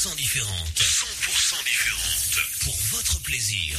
100% différente. 100% différente. Pour votre plaisir.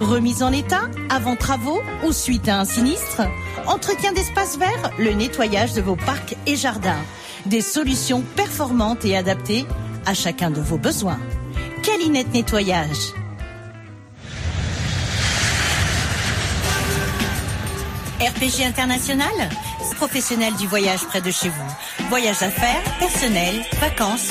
Remise en état, avant travaux ou suite à un sinistre Entretien d'espaces verts, le nettoyage de vos parcs et jardins. Des solutions performantes et adaptées à chacun de vos besoins. Calinette Nettoyage. RPG International, professionnel du voyage près de chez vous. Voyage d'affaires, personnel, vacances,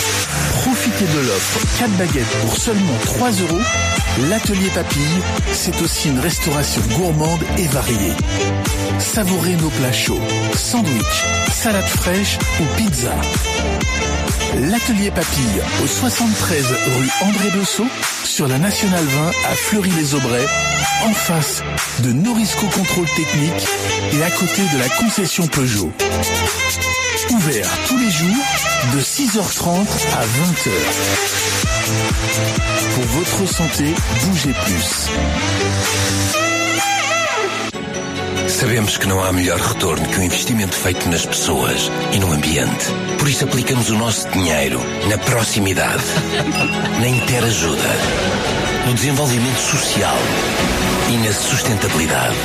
De l'offre 4 baguettes pour seulement 3 euros. L'atelier Papille, c'est aussi une restauration gourmande et variée. Savourez nos plats chauds, sandwich, salade fraîche ou pizza. L'atelier Papille au 73 rue André Bessot sur la Nationale 20 à Fleury-les-Aubrais en face de Norisco Contrôle Technique et à côté de la concession Peugeot. Ouvert tous les jours de 6h30 à 20h. Pour votre santé, bougez plus. Sabemos que não há melhor retorno que o investimento feito nas pessoas e no ambiente. Por isso aplicamos o nosso dinheiro na proximidade, na interajuda, no desenvolvimento social e na sustentabilidade.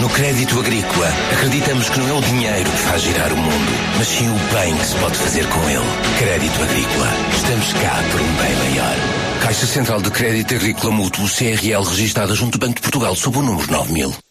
No crédito agrícola, acreditamos que não é o dinheiro que faz girar o mundo, mas sim o bem que se pode fazer com ele. Crédito agrícola. Estamos cá por um bem maior. Caixa Central de Crédito Agrícola Mútuo CRL registada junto do Banco de Portugal sob o número 9000.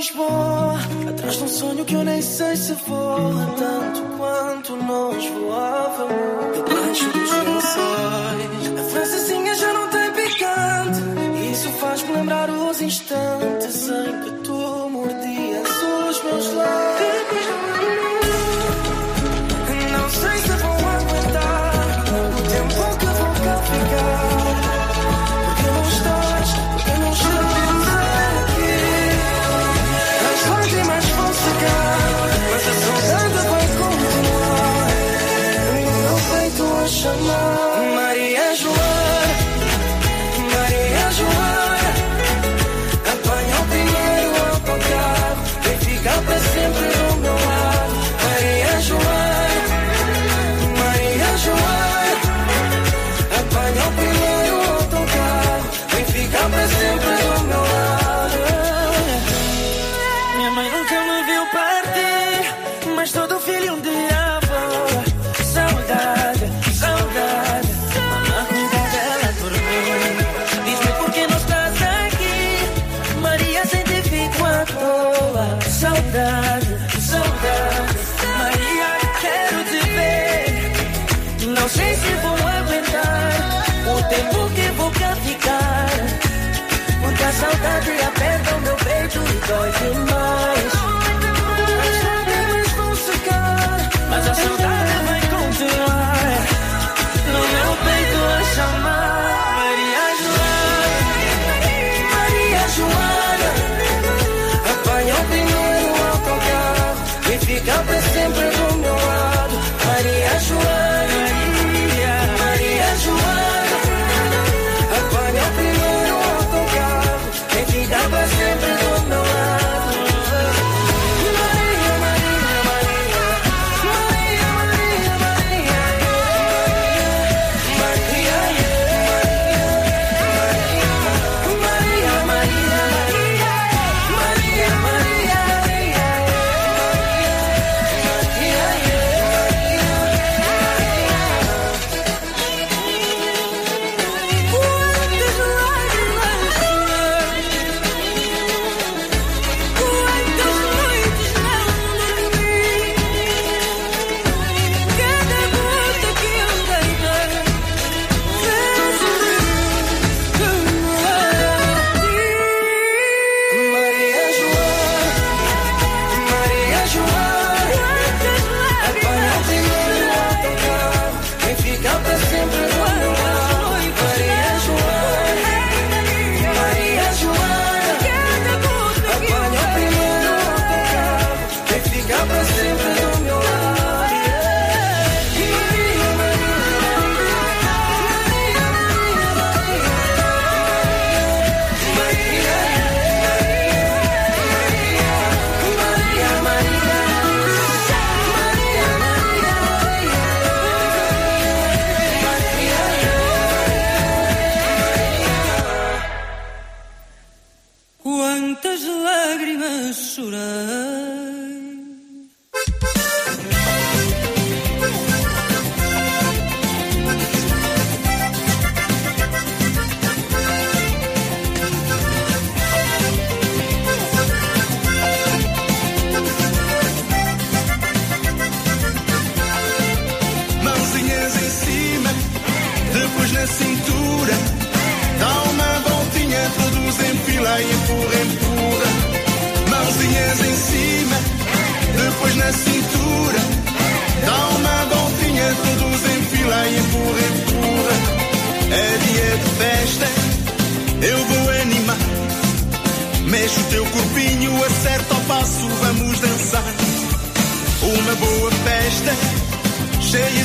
Lisboa. Atrás de um sonho que eu nem sei se voa Tanto quanto nós voávamos. Debaixo dos lençóis. A francesinha já não tem picante. Isso faz-me lembrar os instantes saudade aperta o meu peito e dói demais.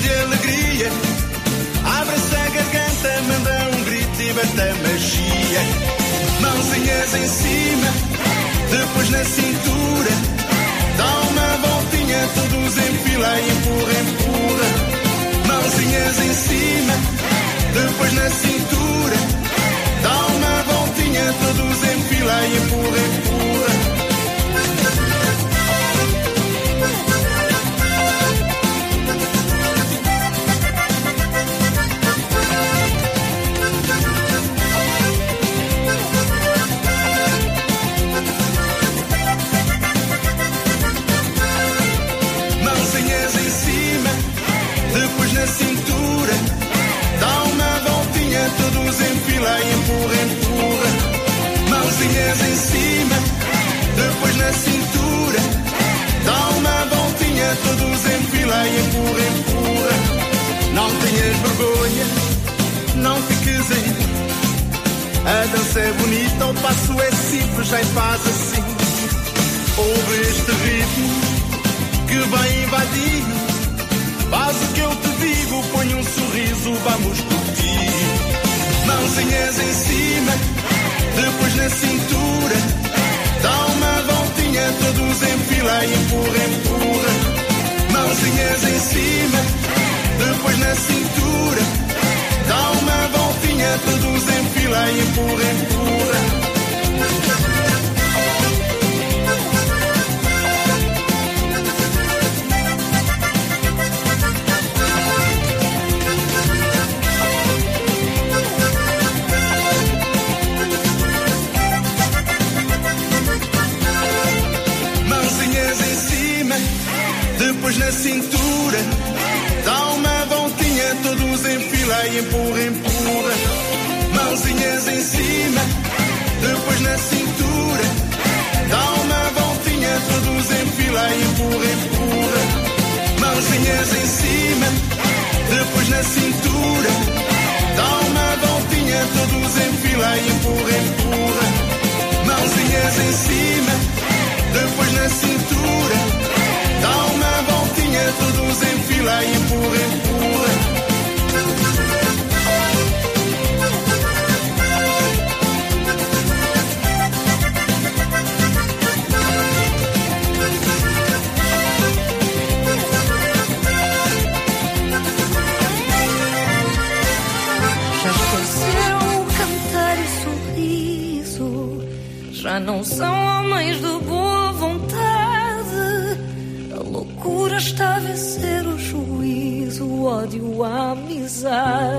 De alegria. Abre-se a garganta, manda um grito e bata magia. Mãozinhas em cima, depois na cintura. Dá uma voltinha, todos em fila e empurra, empurra. Mãozinhas em cima, depois na cintura. Dá uma voltinha, todos em fila e empurra, empurra. Empurra, empurra. Mãozinhas em cima, depois na cintura. Dá uma voltinha, todos em fila e empurra, empurra. Não tenhas vergonha, não fiques aí. A dança é bonita, o passo é simples, já faz assim. Ouve este ritmo que vai invadir. Faz o que eu te digo, põe um sorriso, vamos curtir. Mãozinhas em cima, depois na cintura. Dá uma voltinha, todos em fila empurra, empurra. Mãozinhas em cima, depois na cintura. Dá uma voltinha, todos em fila e empurra, mãos na cintura. Dá uma voltinha, todos em fila e empurra, empurra. Mãozinhas em cima, depois na cintura. Dá uma voltinha, todos em fila e empurra, empurra. Mãozinhas em cima, depois na cintura. Dá uma voltinha, todos em fila e empurra, empurra. Mãozinhas em cima, depois na cintura. là, empurra, empurra. Já esqueceu cantar tá e sorriso, já não são homens do desire.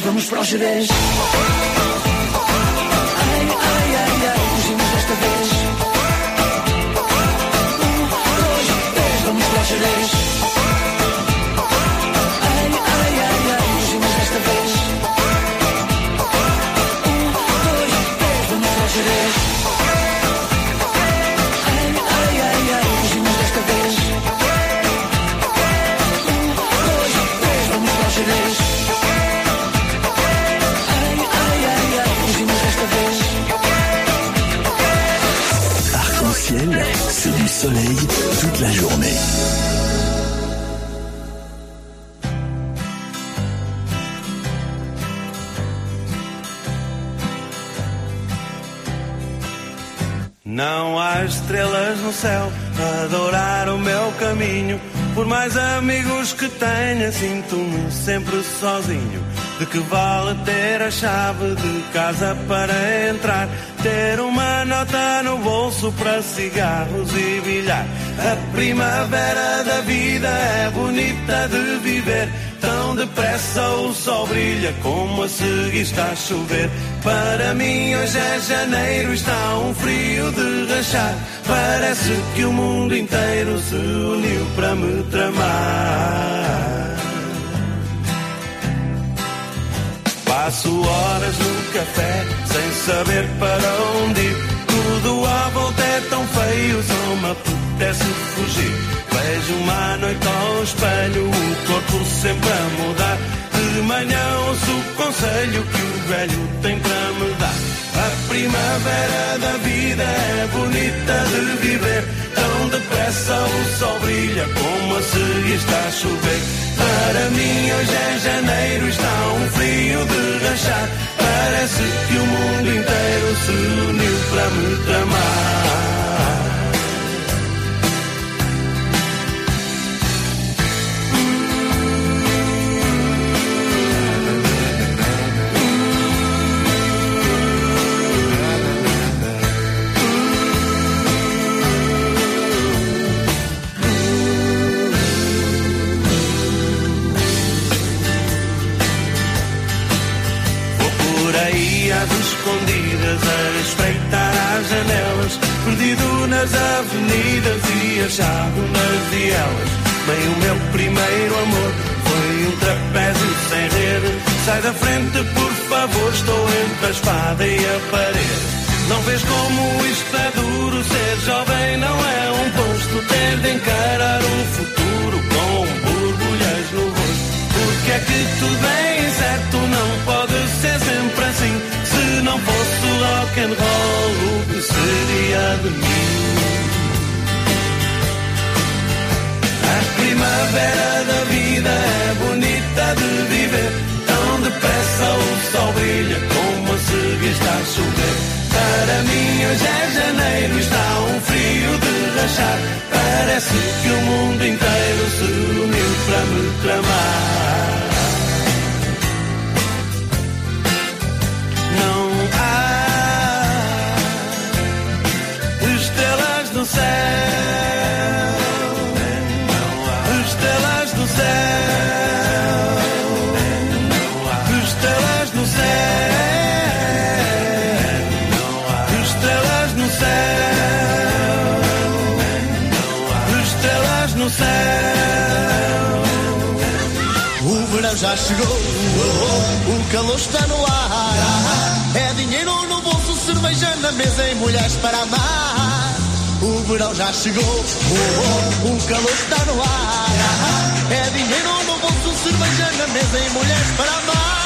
vamos para os gerês. soleil toute la journée. Não há estrelas no céu a adorar o meu caminho. Por mais amigos que tenha, sinto-me sempre sozinho. De que vale ter a chave de casa para entrar? ter uma nota no bolso para cigarros e bilhar. A primavera da vida é bonita de viver. Tão depressa o sol brilha como a seguir está a chover. Para mim hoje é janeiro, está um frio de rachar. Parece que o mundo inteiro se uniu para me tramar. Passo horas no café sem saber para onde ir. Tudo à volta é tão feio, só me apetece é fugir. Vejo uma noite ao espelho, o corpo sempre a mudar. De manhã ouço o conselho que o velho tem para me dar. A primavera da vida é bonita de viver. Depressa o sol brilha como seguir está a chover. Para mim hoje é janeiro, está um frio de rachar. Parece que o mundo inteiro se uniu para me tramar. Escondidas a espreitar as janelas, perdido nas avenidas e achado nas vielas. Bem, o meu primeiro amor foi um trapézio sem rede. Sai da frente, por favor, estou entre a espada e a parede. Não vês como isto é duro, ser jovem não é um posto, ter de encarar um futuro com borbulhas no rosto. Porque é que tudo é incerto, não pode ser não fosse rock and roll, o que seria de mim? A primavera da vida é bonita de viver. Tão depressa o sol brilha como a seguir está a chover. Para mim hoje é janeiro, está um frio de rachar. Parece que o mundo inteiro se uniu para me tramar. Calor está no ar. É dinheiro no bolso, cerveja na mesa e mulheres para amar. O verão já chegou, oh, oh, o calor está no ar. É dinheiro no bolso, cerveja na mesa e mulheres para amar.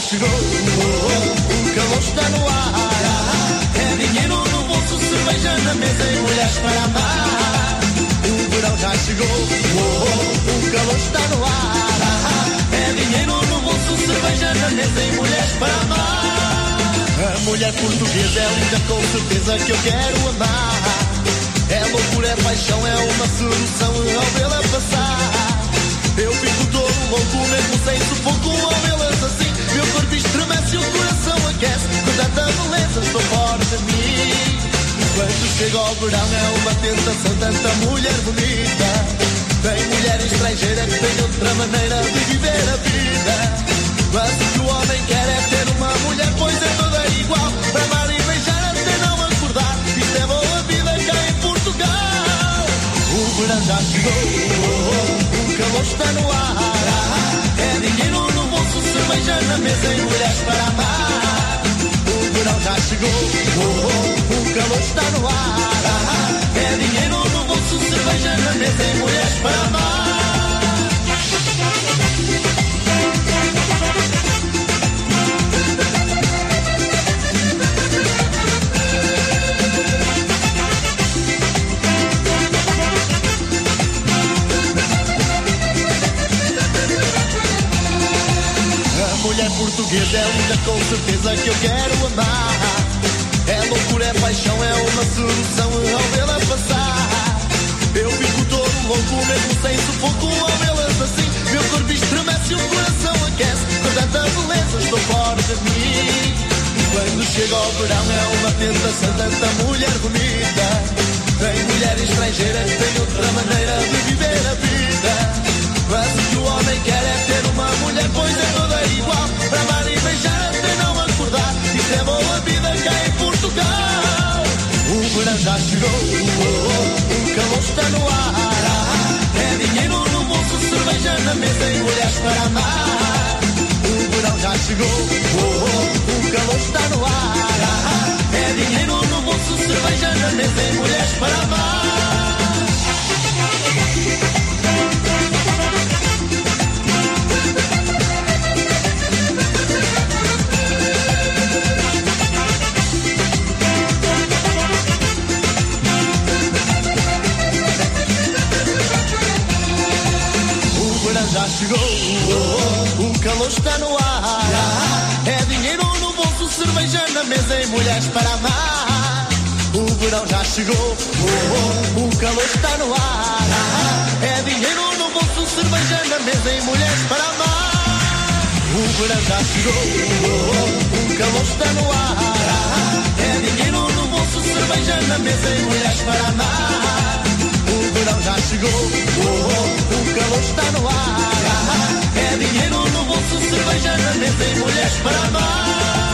Chegou, o calor está no ar. É dinheiro no bolso, cerveja na mesa e mulheres para amar. O verão já chegou, o calor está no ar. É dinheiro no bolso, cerveja na mesa e mulheres para amar. A mulher portuguesa é linda, com certeza que eu quero amar. É loucura, é paixão, é uma solução ao vê-la passar. Eu fico todo louco, mesmo sem sufoco ao vê-las assim. Meu corpo estremece e o coração aquece. Com tanta beleza, estou fora de mim. Quando chega ao verão é uma tentação, tanta mulher bonita. Tem mulher estrangeira que tem outra maneira de viver a vida. Mas o que o homem quer é ter uma mulher, pois é toda igual. Para amar e beijar até não acordar. Isto é boa vida cá em Portugal. O verão já chegou, no ar. É dinheiro no bolso, cerveja na mesa e mulheres para amar. O verão já chegou, oh, oh, o calor está no ar. É dinheiro no bolso, cerveja na mesa e mulheres para amar. Portuguesa é linda, com certeza que eu quero amar. É loucura, é paixão, é uma solução ao vê-la passar. Eu fico todo louco, mesmo sem sufoco ao vê-las assim. Meu corpo estremece e o coração aquece. Com tanta beleza, estou fora de mim. Quando chega o verão é uma tentação, tanta mulher bonita. Tem mulher estrangeira que tem outra maneira de viver a vida. Mas o que o homem quer é ter uma mulher, pois é para amar e beijar até não acordar. Isso é boa vida cá em Portugal. O verão já chegou, o calor está no ar. É dinheiro no bolso, cerveja na mesa e mulheres para amar. O verão já chegou, o calor está no ar. É dinheiro no bolso, cerveja na mesa e mulheres para amar. Oh, oh, o calor está no ar. É dinheiro no bolso, cerveja na mesa e mulheres para amar. O verão já chegou, o calor está no ar. É dinheiro no bolso, cerveja na mesa e mulheres para amar. O verão já chegou, o calor está no ar. É dinheiro no bolso, cerveja na mesa e mulheres para amar. Verão já chegou, oh, oh, o calor está no ar. É dinheiro no bolso, cerveja na mesa e mulheres para amar.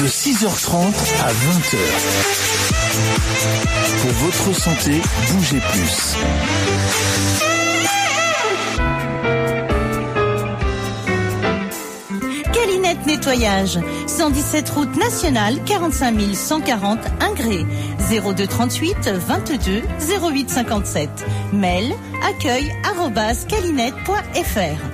de 6h30 à 20h. Pour votre santé, bougez plus. Calinette Nettoyage, 117 route nationale, 45 140 Ingré, 02 38 22 08 57. Mail accueil calinette.fr.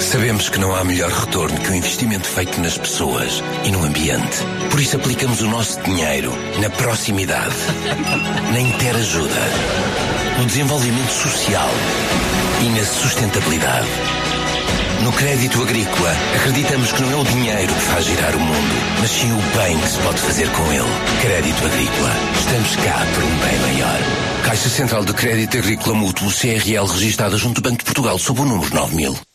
Sabemos que não há melhor retorno que o investimento feito nas pessoas e no ambiente. Por isso aplicamos o nosso dinheiro na proximidade, na interajuda, no desenvolvimento social e na sustentabilidade. No crédito agrícola, acreditamos que não é o dinheiro que faz girar o mundo, mas sim o bem que se pode fazer com ele. Crédito agrícola. Estamos cá por um bem maior. Caixa Central de Crédito Agrícola Mútuo CRL registada junto do Banco de Portugal sob o número 9000.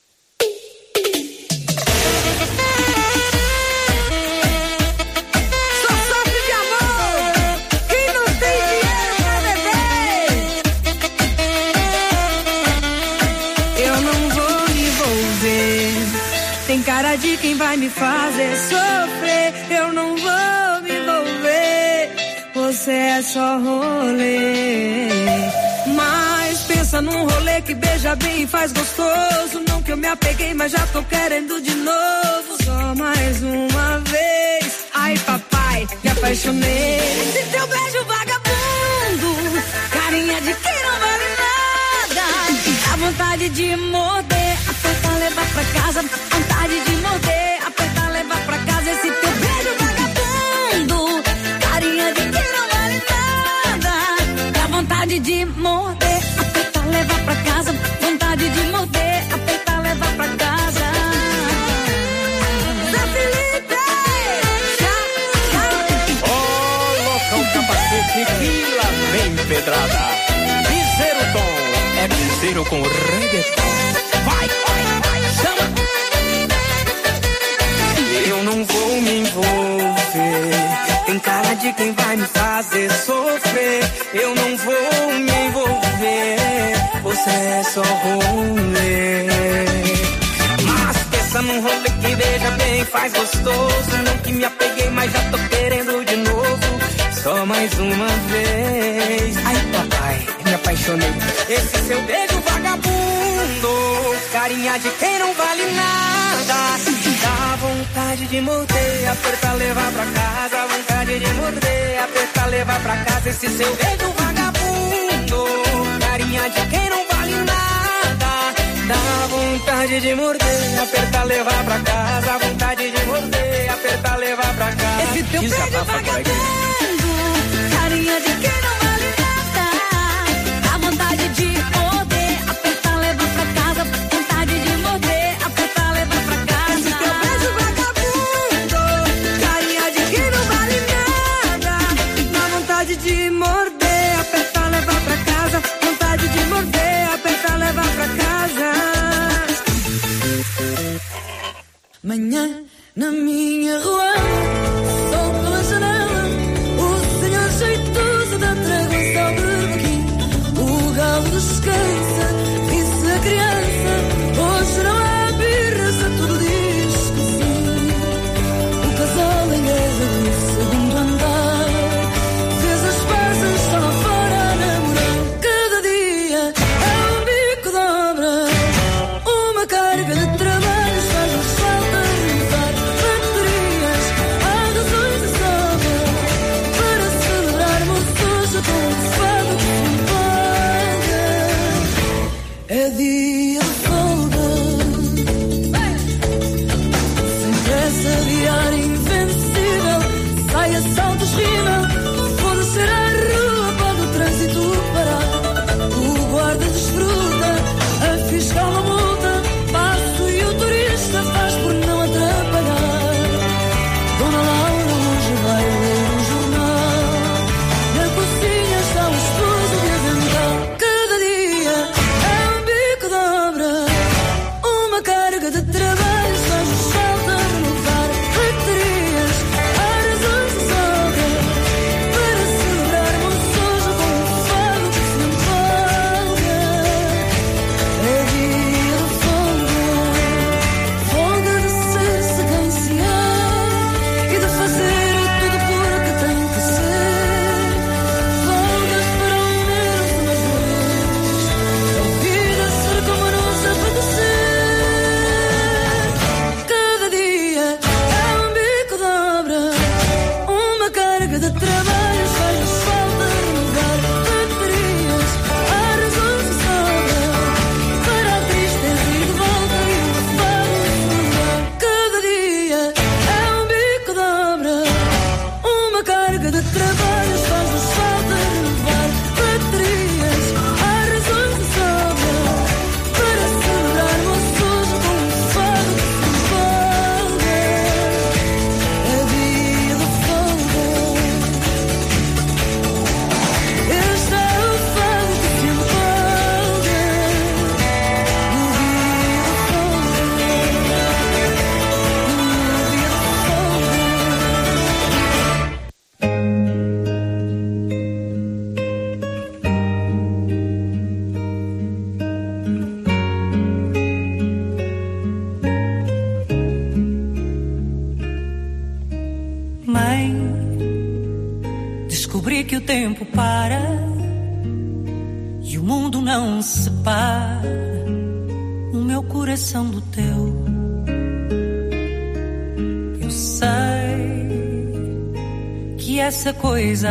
Fazer sofrer. Eu não vou me envolver. Você é só rolê. Mas pensa num rolê que beija bem e faz gostoso. Não que eu me apeguei, mas já tô querendo de novo. Só mais uma vez. Ai, papai, me apaixonei. Esse teu beijo vagabundo, carinha de quem não vale nada. Dá vontade de morder, apertar, levar pra casa. Vontade de morder, pedrada. Piseiro tom, é piseiro com reggaeton. Não vou me envolver. Tem cara de quem vai me fazer sofrer. Eu não vou me envolver. Você é só rolê. Mas pensa num rolê que beija bem, faz gostoso. Não que me apeguei, mas já tô querendo de novo. Só mais uma vez. Ai, papai, me apaixonei. Esse seu beijo vagabundo, carinha de quem não vale nada. Vontade de morder, apertar, levar pra casa. Vontade de morder, apertar, levar pra casa. Esse seu beijo vagabundo, carinha de quem não vale nada. Dá vontade de morder, apertar, levar pra casa. Vontade de morder, apertar, levar pra casa. Esse teu beijo vagabundo, carinha de quem não vale nada. Manhã na minha rua,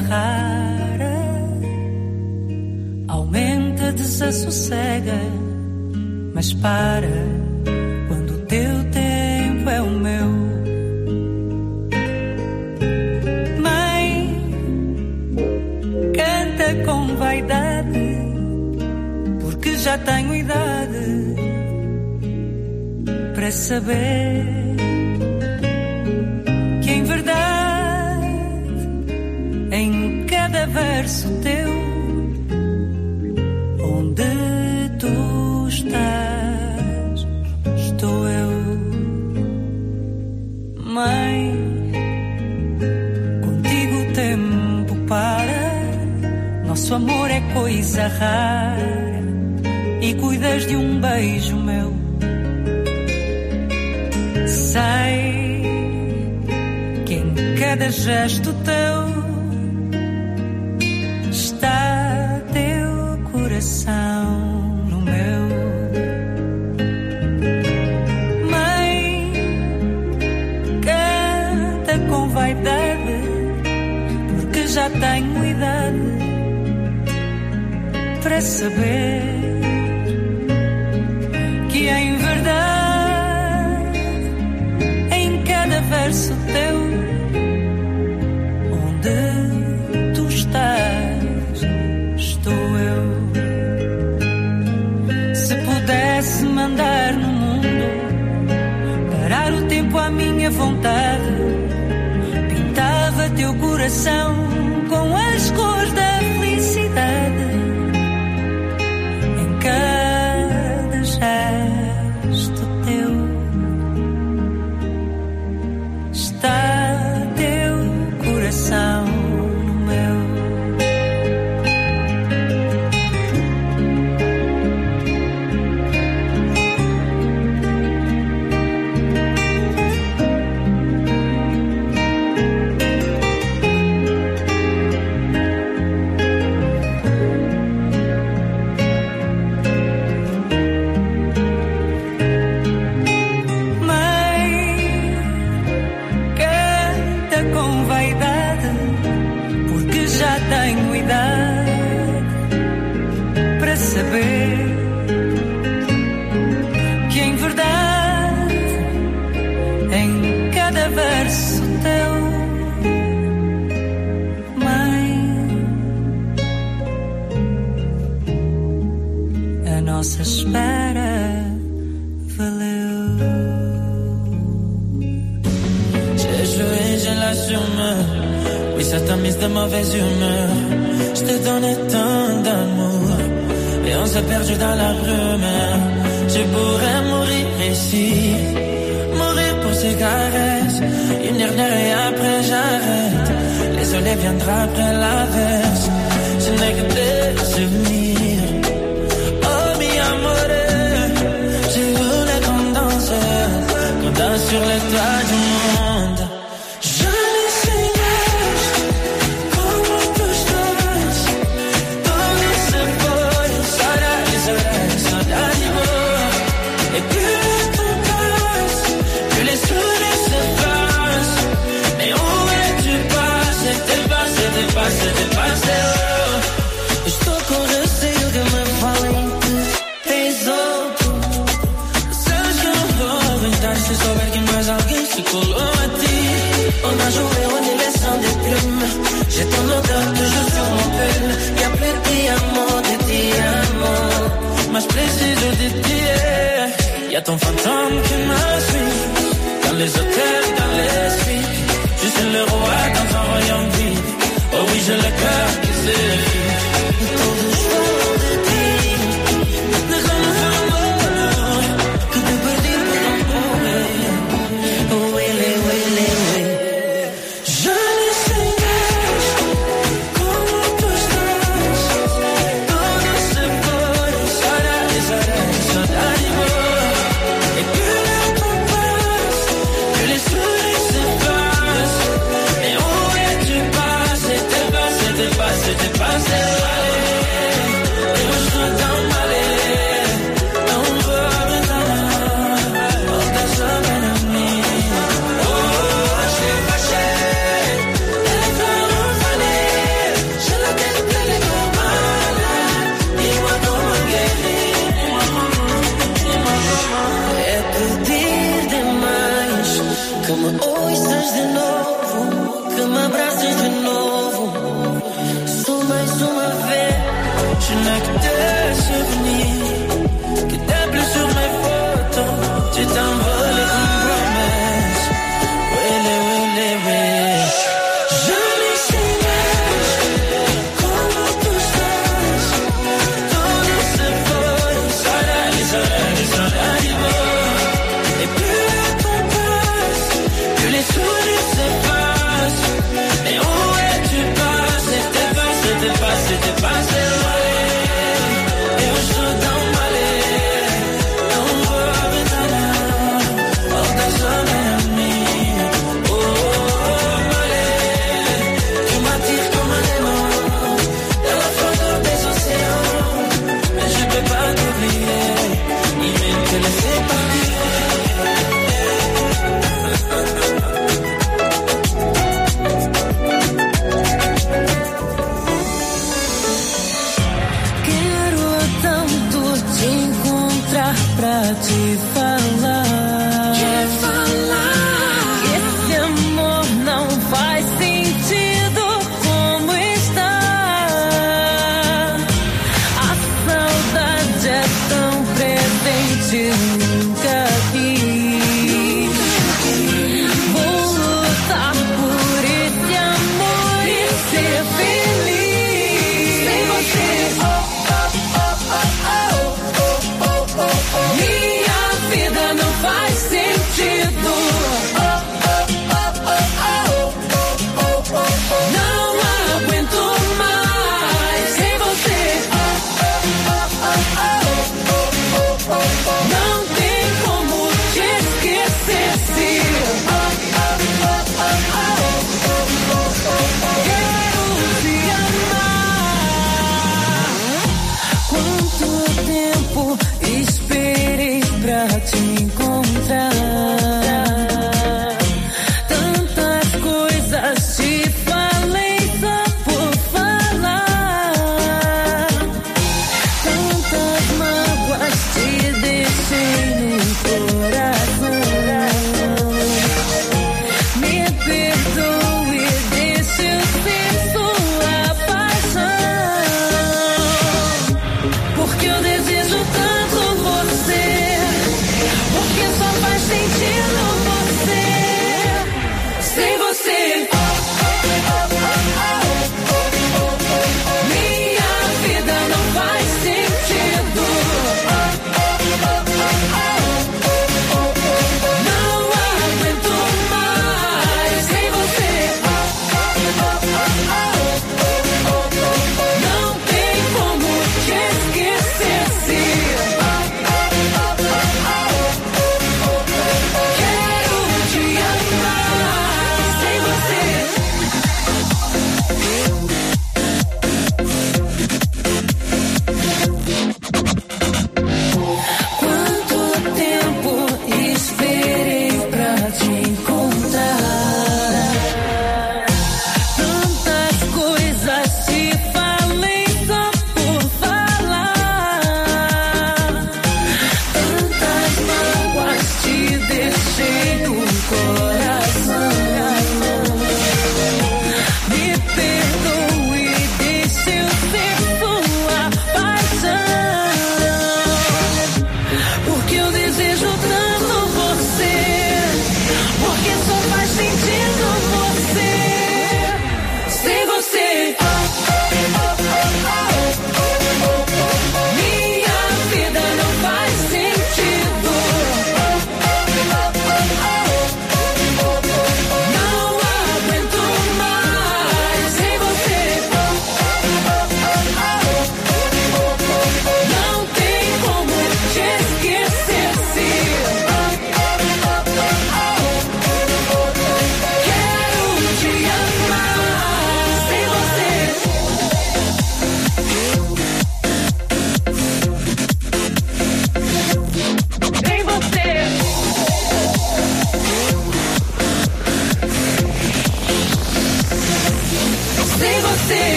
coisa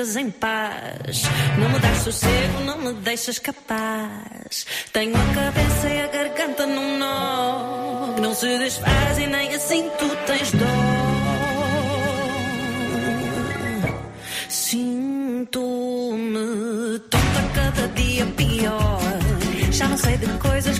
deixas em paz. Não me dás sossego, não me deixas capaz. Tenho a cabeça e a garganta num nó. Não se desfaz e nem assim tu tens dó. Sinto-me tonta cada dia pior. Já não sei de coisas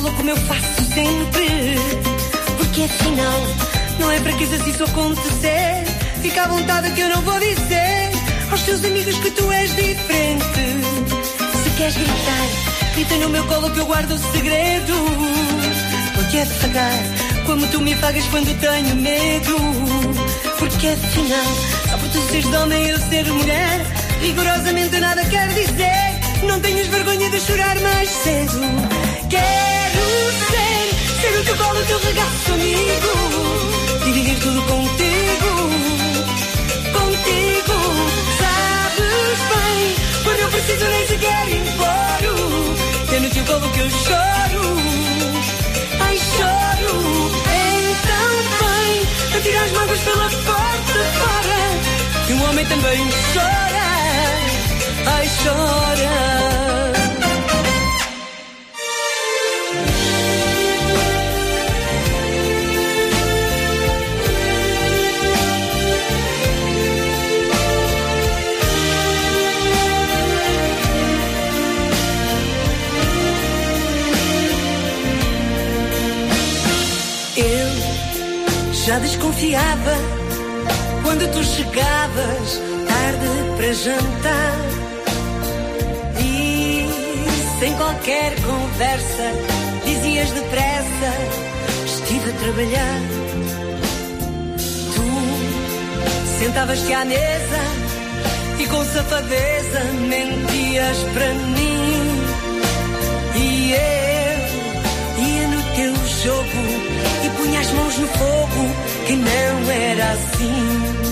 falo como eu faço sempre. Porque afinal, não é para que isso acontecer. Fica à vontade que eu não vou dizer aos teus amigos que tu és diferente. Se queres gritar, grita no meu colo que eu guardo o segredo. Vou-te afagar como tu me afagas quando tenho medo. Porque afinal, só por tu seres de homem eu ser mulher, rigorosamente nada quer dizer. Não tenhas vergonha de chorar mais cedo. Quer colo teu regaço amigo, dividir tudo contigo, contigo. Sabes bem, quando eu preciso nem sequer imploro, tendo-te teu povo que eu choro, ai choro. Então vem, atira as mágoas pela porta fora, que um homem também chora, ai chora. Já desconfiava quando tu chegavas tarde para jantar e sem qualquer conversa dizias depressa estive a trabalhar. Tu sentavas-te à mesa e com safadeza mentias para mim e eu jogo e punha as mãos no fogo que não era assim.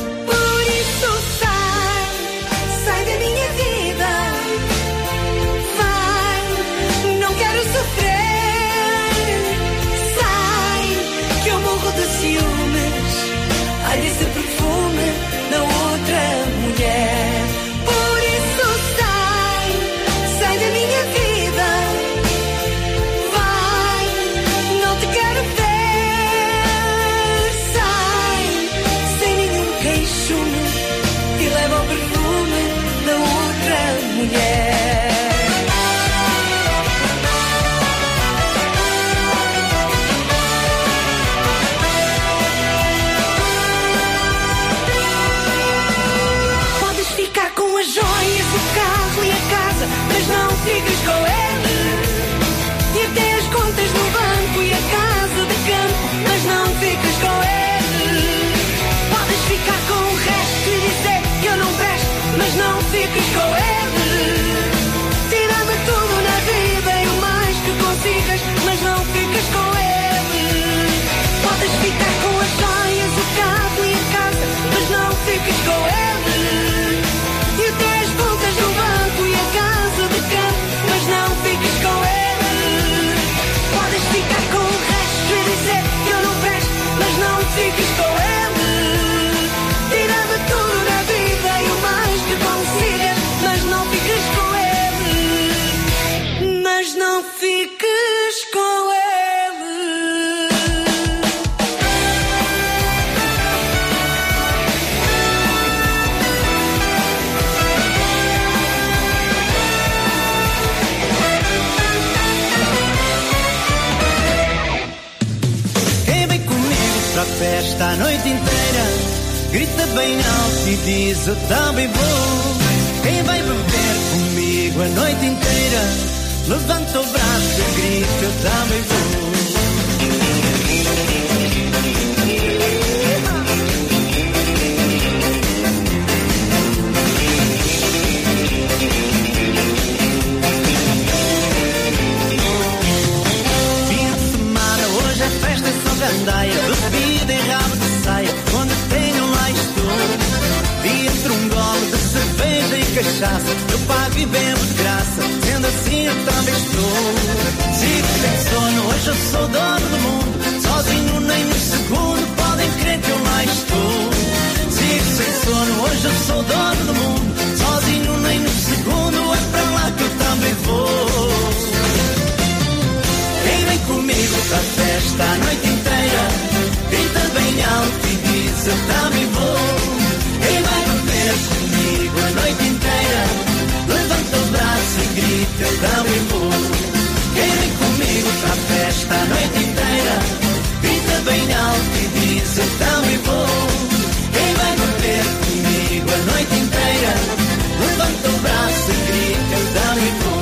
Bem alto e diz eu também vou. Quem vai beber comigo a noite inteira? Levanta o braço e grita eu também cachaça Eu pago e bebo de graça, sendo assim eu também estou. Sigo sem sono, hoje eu sou dono do mundo. Sozinho nem um segundo, podem crer que eu lá estou. Sigo sem sono, hoje eu sou dono do mundo. Sozinho nem um segundo, é para lá que eu também vou. Quem vem comigo pra festa a noite inteira Grita bem alto e diz eu também vou. Quem vai beber comigo a noite inteira e grita eu também vou Quem vem comigo pra festa a noite inteira Grita bem alto e diz eu também vou Quem vai beber comigo a noite inteira Levanta o braço e grita eu também vou Chego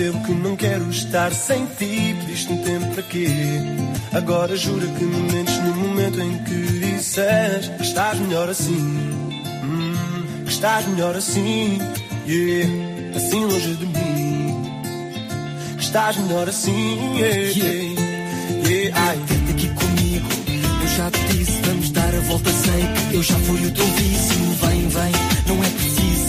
percebo que não quero estar sem ti. Pediste um tempo para quê? Agora jura que me mentes no momento em que disseste que estás melhor assim. Hum, que estás melhor assim. Yeah, assim longe de mim. Que estás melhor assim. Yeah, yeah, yeah. Ai. Tenta aqui comigo. Eu já te disse, vamos dar a volta. Sei que eu já fui o teu vício. Vem,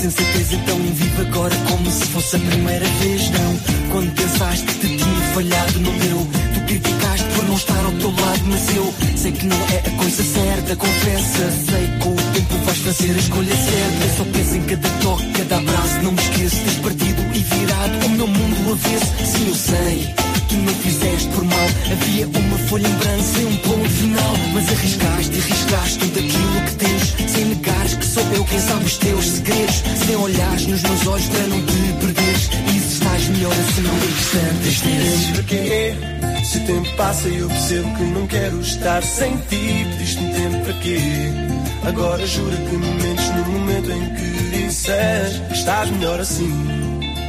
sensatez. Então vive agora como se fosse a primeira vez. Não, quando pensaste que te tinha falhado, não deu. Tu criticaste por não estar ao teu lado, mas eu sei que não é a coisa certa. Confessa, sei que com o tempo vais fazer a escolha certa. Só penso em cada toque, cada abraço. Não me esqueço, tens partido e virado o meu mundo do avesso. Sim, eu sei. Tu não fizeste por mal, havia uma folha em branco sem um ponto final. Mas arriscaste e arriscaste tudo aquilo que tens, sem negares que sou eu quem sabe os teus segredos. Sem olhares nos meus olhos para não te perderes. E se estás melhor assim, não ligues tantas vezes. Tempo para quê? Se o tempo passa eu percebo que não quero estar sem ti. Pediste um tempo para quê? Agora jura que me mentes no momento em que disseste que estás melhor assim.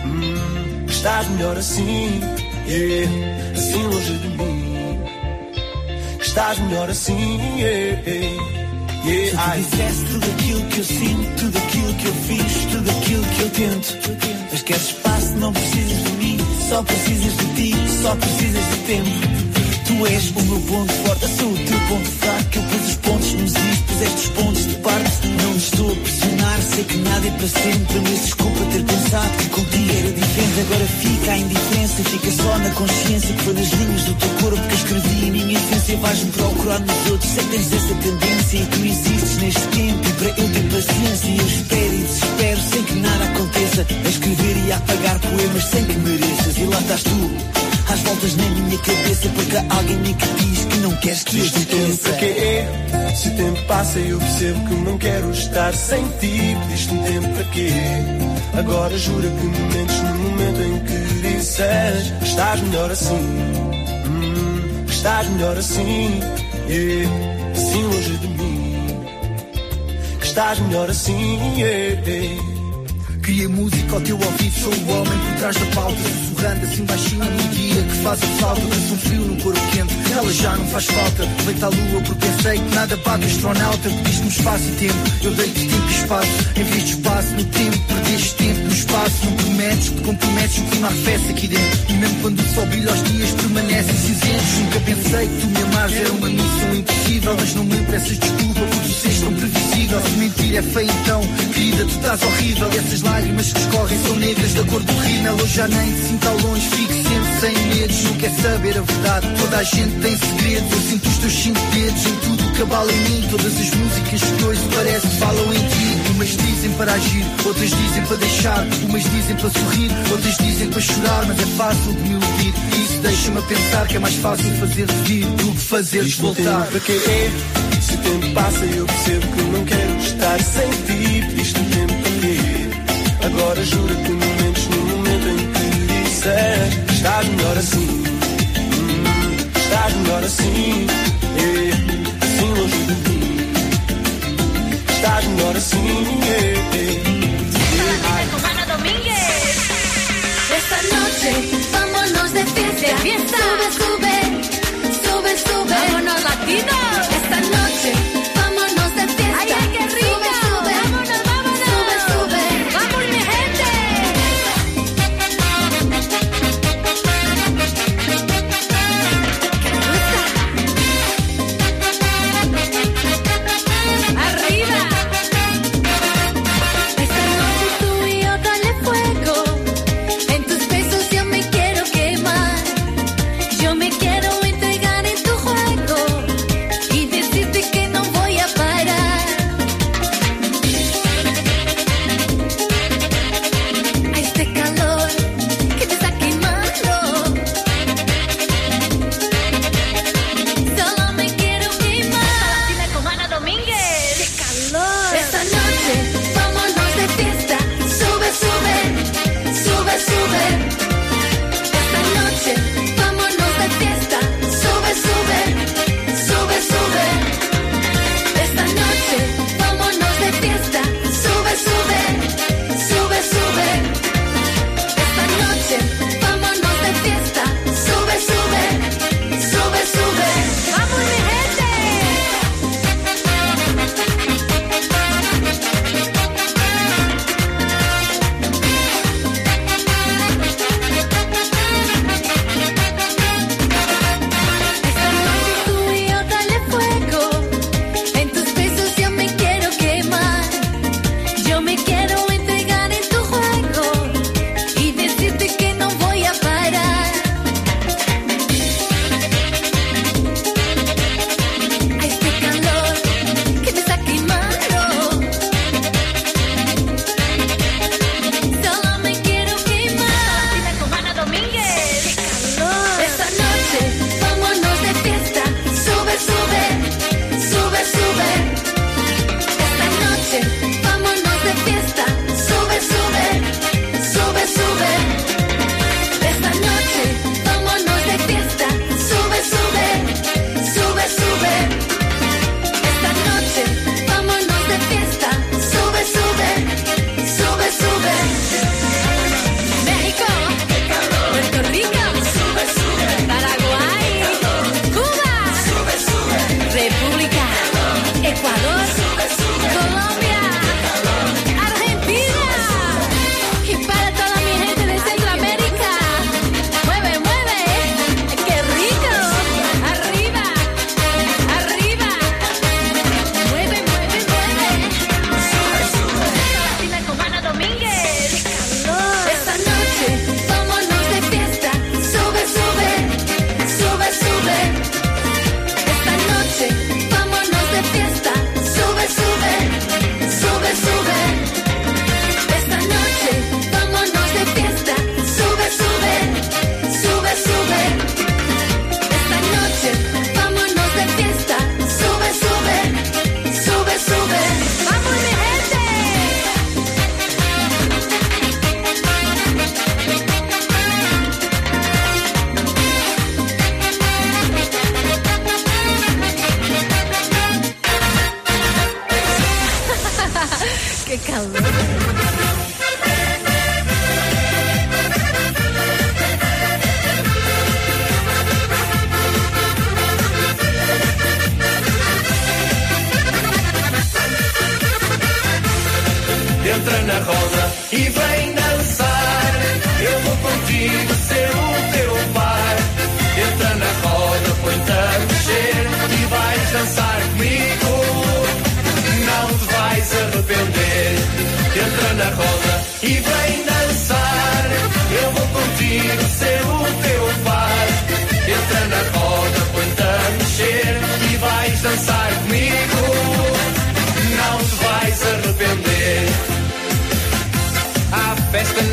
Hum, estás melhor assim. Yeah, assim longe de mim. Que estás melhor assim. Yeah, yeah. Se tu dissesse tudo aquilo que eu sinto, tudo aquilo que eu fiz, tudo aquilo que eu tento. Mas queres espaço, não precisas de mim, só precisas de ti, só precisas de tempo. Tu és o meu ponto forte, eu sou o teu ponto fraco. Eu pus os pontos nos is, puseste os pontos de parte. Não estou a pressionar, sei que nada é para sempre. Mas desculpa ter pensado que contigo era diferente. Agora fica a indiferença, fica só na consciência que foi nas linhas do teu corpo que escrevi a minha essência. Vais-me procurar nos outros, sei que tens essa tendência. E tu existes neste tempo e para eu ter paciência. Eu espero e desespero sem que nada aconteça. A escrever e a apagar poemas sem que mereças. E lá estás tu. Às voltas na minha cabeça porque há alguém me que diz que não queres que eu esqueça. para quê? Se o tempo passa eu percebo que não quero estar sem ti. Pediste um tempo para quê? Agora jura que me mentes no momento em que disseste que estás melhor assim. Hum, que estás melhor assim. Yeah, assim longe de mim. Que estás melhor assim. Yeah, yeah. Cria música ao teu ouvido, sou o homem por trás da pauta Sussurrando assim baixinho fazem falta, penso um frio num coro quente. Ela já não faz falta, Leita a lua, porque eu sei que nada bate astronauta. Pediste-me espaço e tempo, eu dei-te tempo e espaço. Em vez de espaço no tempo, perdeste tempo no espaço. Não prometes, te comprometes, o clima arrefece aqui dentro. E mesmo quando o sol brilha, os dias permanecem cinzentos. Nunca pensei que tu me amares, era uma missão impossível. Mas não me peças desculpa, porque tu tão previsível. Se mentir é feio, então, querida, tu estás horrível. Essas lágrimas que escorrem são negras da cor do rímel. Eu já nem te sinto ao longe, fico sempre sem medos, não quer é saber a verdade. Toda a gente tem segredos, eu sinto os teus cinco dedos em tudo que abala em mim. Todas as músicas que hoje parece falam em ti. Umas dizem para agir, outras dizem para deixar. Umas dizem para sorrir, outras dizem para chorar. Mas é fácil de me ouvir. Isso deixa-me a pensar que é mais fácil fazer seguir do que fazer voltar. Para quem é? Se o tempo passa, eu percebo que não quero estar sem ti. Pediste o tempo para quê? Agora jura que não me ser, starten ahora sí, mm, starten ahora sí, eh, hacemos vivir, starten ahora sí, eh, eh, eh, Domínguez. Esta noche vámonos de fiesta, de fiesta. sube, sube, sube, sube, vámonos latinos.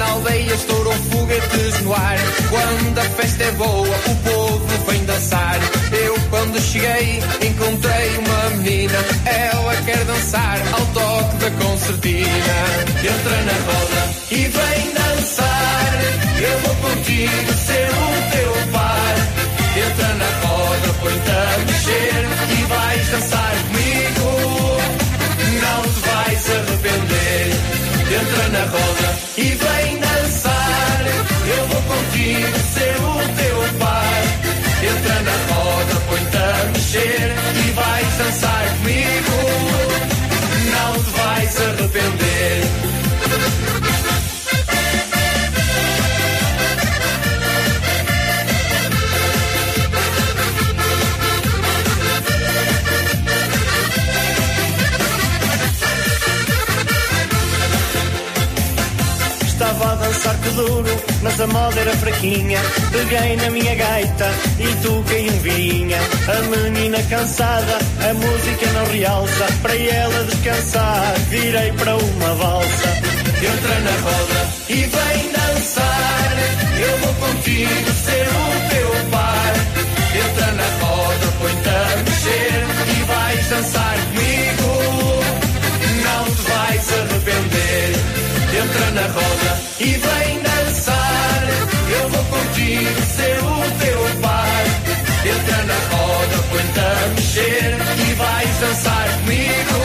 Aldeia, estouram foguetes no ar. Quando a festa é boa, o povo vem dançar. Eu, quando cheguei, encontrei uma menina. Ela quer dançar ao toque da concertina. Entra na roda e vem dançar. Eu vou contigo ser o teu par. Entra na roda, põe-te a mexer e vais dançar comigo. Não te vais arrepender. Entra na roda e vem dançar. Eu vou contigo ser o teu par. Entra na roda, põe-te a mexer e vais dançar comigo. Não te vais arrepender. Duro, mas a moda era fraquinha. Peguei na minha gaita e toquei um vinha. A menina cansada, a música não realça. Para ela descansar, virei para uma valsa. Entra na roda e vem dançar. Eu vou contigo ser o teu par. Entra na roda e vem dançar. Eu vou contigo ser o teu par. Entra na roda, põe-te a mexer e vais dançar comigo.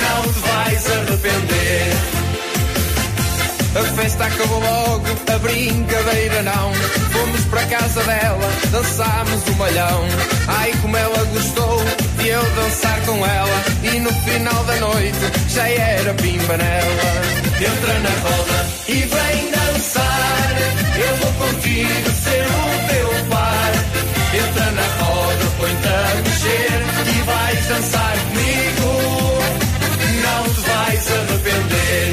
Não te vais arrepender. A festa acabou logo, a brincadeira não. Fomos para casa dela, dançámos o malhão. Ai, como ela gostou de eu dançar com ela. E no final da noite já era pimba nela. Entra na roda e vem dançar. Eu vou contigo ser o teu par. Entra na roda, põe-te a mexer e vais dançar comigo. Não te vais arrepender.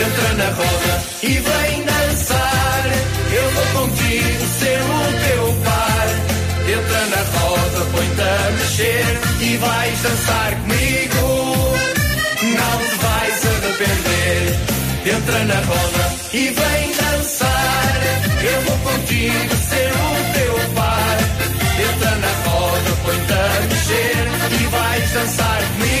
Entra na roda e vem dançar. Eu vou contigo ser o teu par. Entra na roda, põe-te a mexer e vais dançar comigo. Não te vais arrepender. Entra na roda e vem dançar. Eu vou contigo ser o teu par. Entra na roda, põe-te a mexer e vais dançar comigo.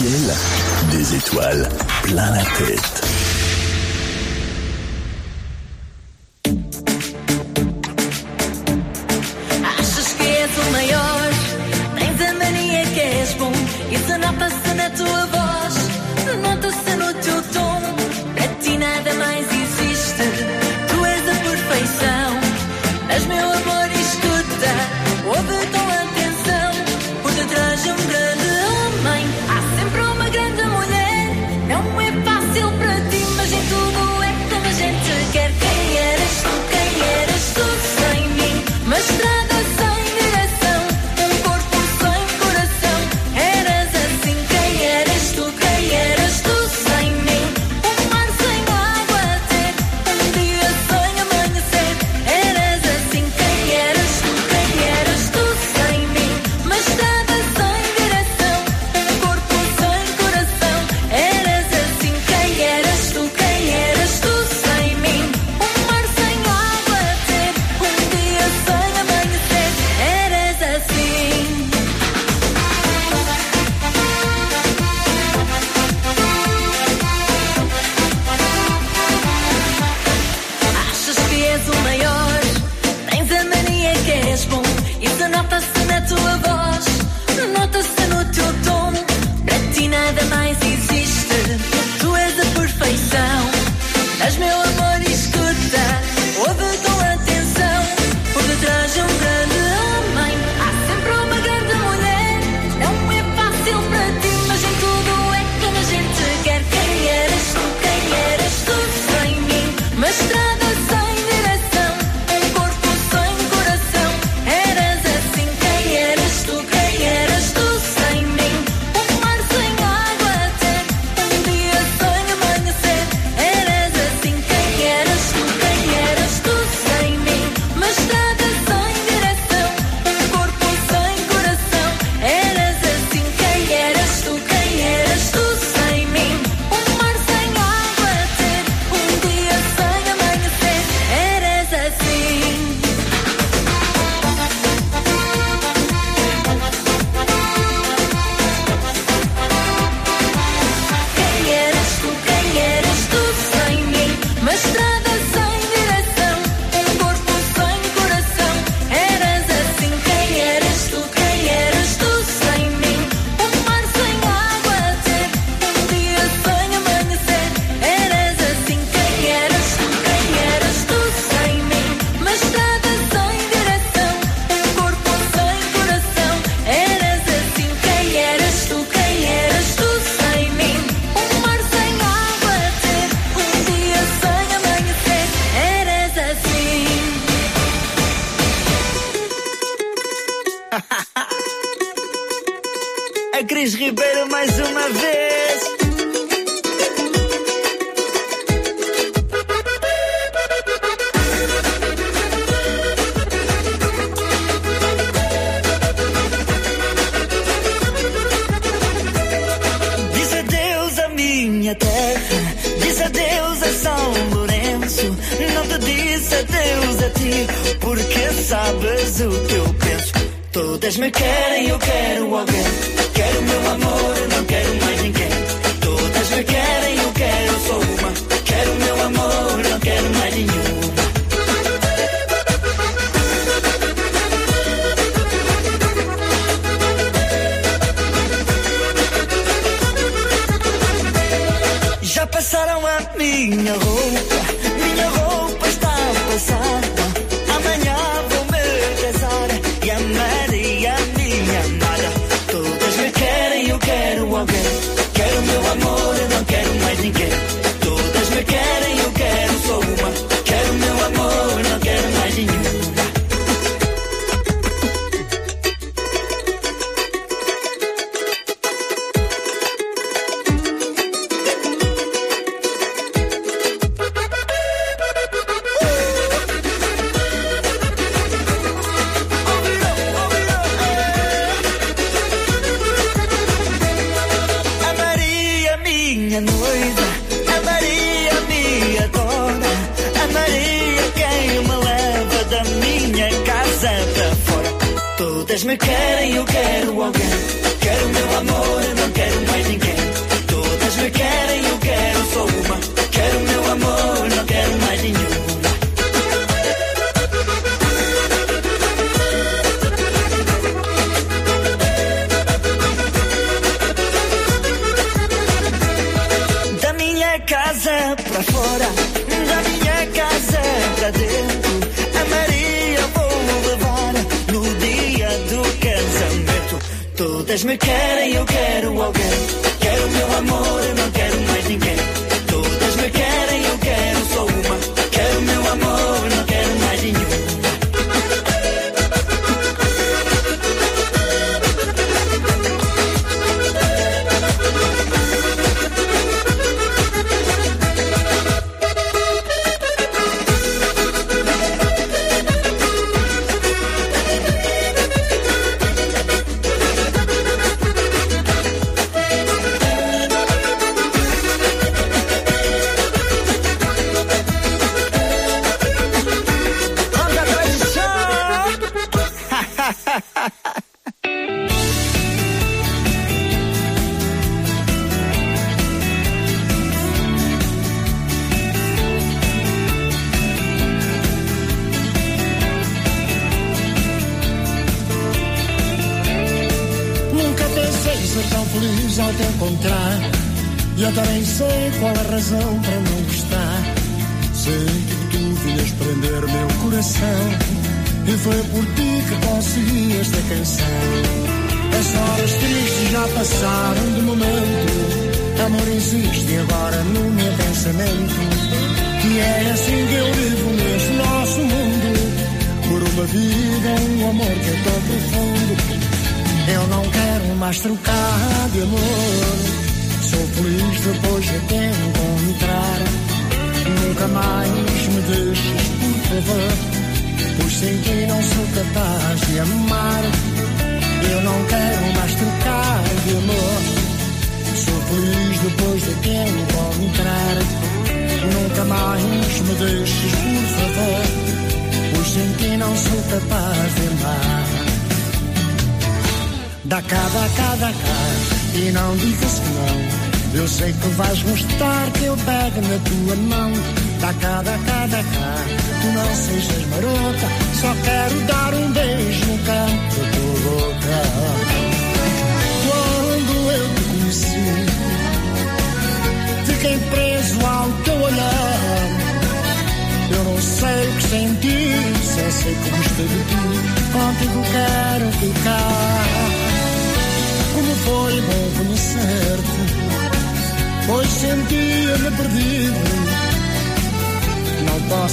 Des étoiles plein la tête.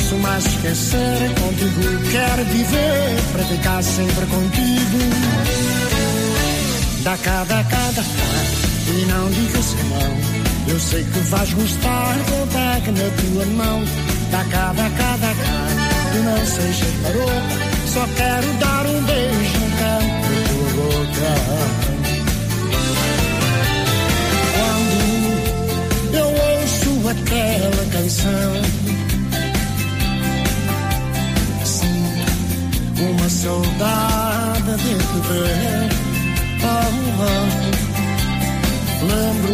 Posso mais esquecer, contigo quero viver, para ficar sempre contigo. Dá dá cá, e não digas que não, eu sei que vais gostar eu pegue na tua mão. Dá dá cá, que não sejas marota. Só quero dar um beijo no canto da tua boca. Quando eu ouço aquela canção, uma saudade de ver. Oh, oh. Lembro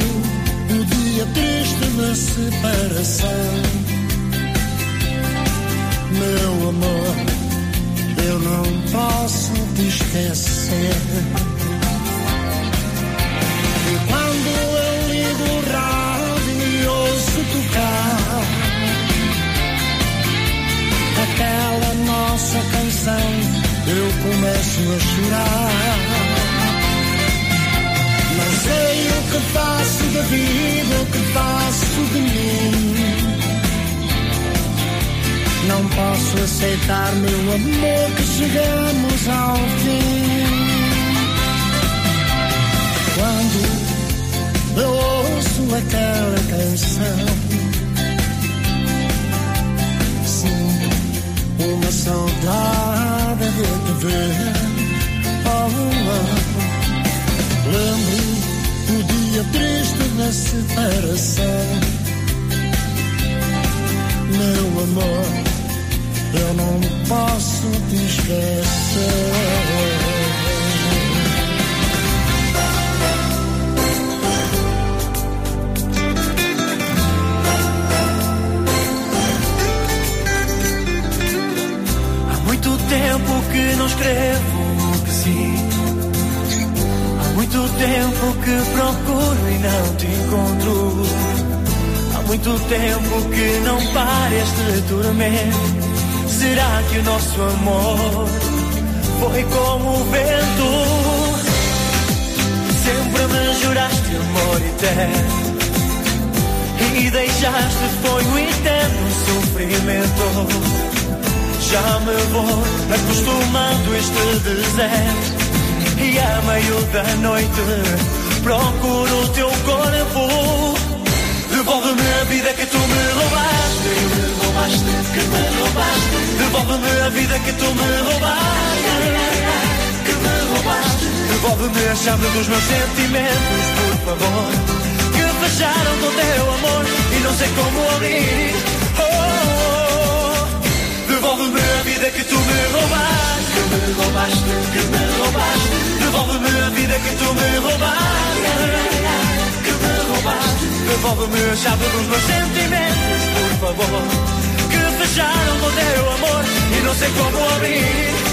o dia triste da separação. Meu amor, eu não posso te esquecer. E quando eu ligo o rádio e ouço tocar nossa canção, eu começo a chorar. Não sei o que faço da vida, o que faço de mim. Não posso aceitar, meu amor, que chegamos ao fim. Quando eu ouço aquela canção, saudade de te ver. Oh, oh. Lembro o dia triste da separação. Meu amor, eu não posso te esquecer. Tempo que não escrevo o que sinto. Há muito tempo que procuro e não te encontro. Há muito tempo que não para este tormento. Será que o nosso amor foi como o vento? Sempre me juraste amor eterno. E deixaste foi o eterno sofrimento. Já me vou acostumando este deserto. E a meio da noite procuro o teu corpo. Devolve-me a vida que tu me roubaste. Me roubaste, que me roubaste. Devolve-me a vida que tu me roubaste. Que me roubaste. Devolve-me a chave dos meus sentimentos, por favor. Que fecharam com teu amor e não sei como abrir. Devolve-me a vida que tu me roubaste. Que me roubaste, que me roubaste. Devolve-me a vida que tu me roubaste. Que me roubaste. Devolve-me a chave dos meus sentimentos, por favor. Que fecharam com teu amor e não sei como abrir.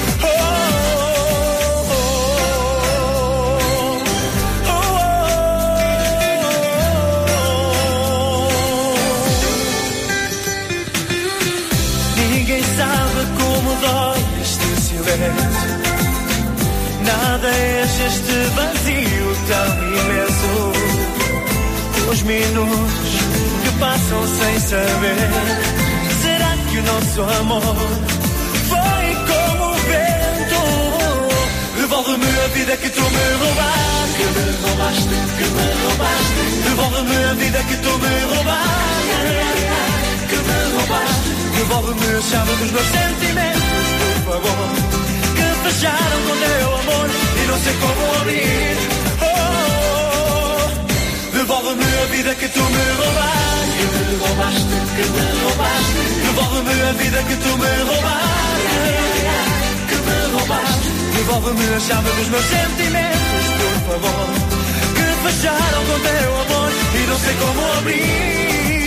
Dói este silêncio. Nada enche este vazio tão imenso. Os minutos que passam sem saber. Será que o nosso amor foi como o vento? Devolve-me a vida que tu me roubaste. Que me roubaste, que me roubaste. Devolve-me a vida que tu me roubaste. Que me roubaste. Devolve-me a chave dos meus sentimentos, por favor. Que fecharam com teu amor e não sei como abrir. Oh, oh, oh. Devolve-me a vida que tu me roubaste. Que me roubaste, que me roubaste. Devolve-me a vida que tu me roubaste. Que me roubaste. Devolve-me a chave dos meus sentimentos, por favor. Que fecharam com teu amor e não sei como abrir.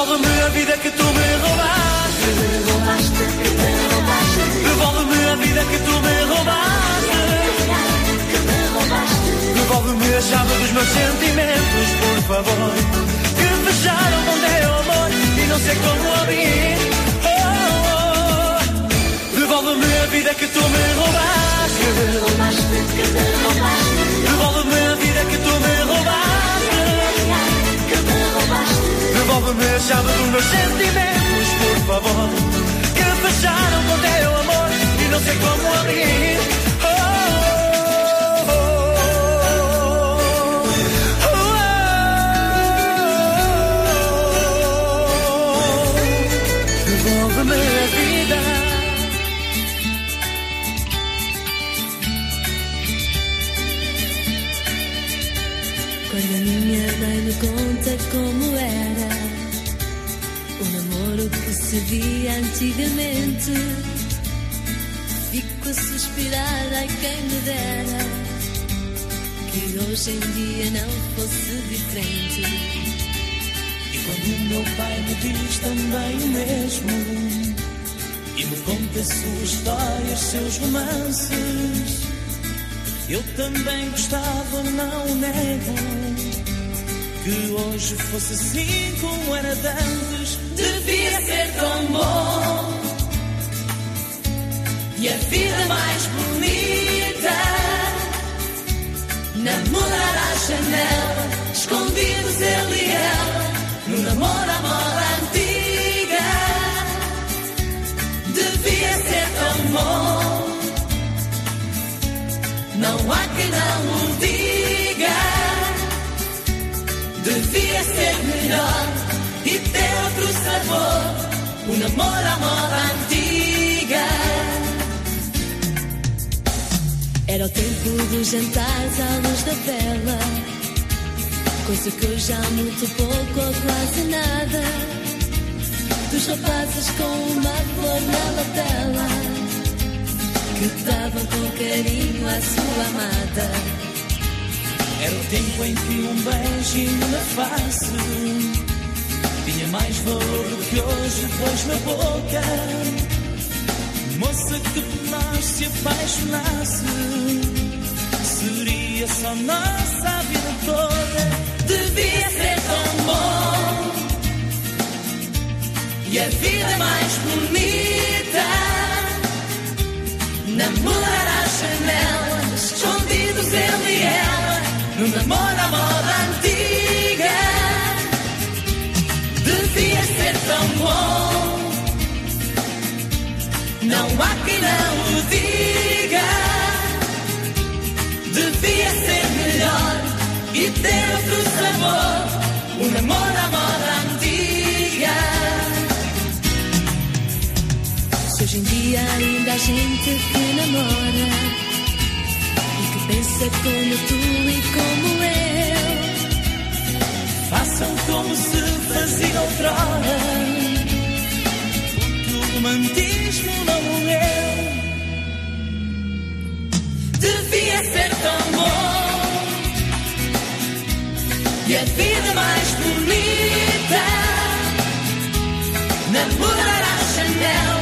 Devolve-me a vida que tu me roubaste. Que me roubaste, que me roubaste. Devolve-me a vida que tu me roubaste. Que me roubaste. Devolve-me a chave dos meus sentimentos, por favor. Que fecharam com teu amor e não sei como abrir. Oh, oh. Devolve-me a vida que tu me roubaste. Que me roubaste, que me roubaste. Devolve-me a vida que tu me roubaste. Devolve-me a chave dos meus sentimentos, por favor. Que fecharam com teu amor e não sei como abrir. Oh, oh, oh, Devolve-me a Quando a minha mãe me conta como era o namoro que se via antigamente, fico a suspirar, ai quem me dera que hoje em dia não fosse diferente. E quando meu pai me diz também o mesmo E me conta suas histórias, seus romances Eu também gostava, não nego Que hoje fosse assim como era de antes Devia ser tão bom e a vida mais bonita. Namorar à janela, escondidos ele e ela, no namoro à moda antiga. Devia ser tão bom, não há quem não o diga. Devia ser melhor e ter outro sabor, o namoro à moda antiga. Era o tempo dos jantares à luz da vela, coisa que hoje há muito pouco ou quase nada. Dos rapazes com uma flor na lapela, que davam com carinho à sua amada. Era o tempo em que um beijinho na face Tinha mais valor do que hoje dois na boca Moça que por nós se apaixonasse Seria só nossa a vida toda Devia ser tão bom e a vida mais bonita. Namorar à janela, escondidos ele e ela, no namoro à moda antiga. Devia ser tão bom, não há quem não o diga. Devia ser melhor e ter outro sabor, o namoro à moda hoje em dia ainda há gente que namora. E que pensa como tu e como eu, Façam como se fazia outrora o romantismo não morreu devia ser tão bom. E a vida mais bonita. Namorar à janela,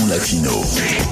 Vincent Latino.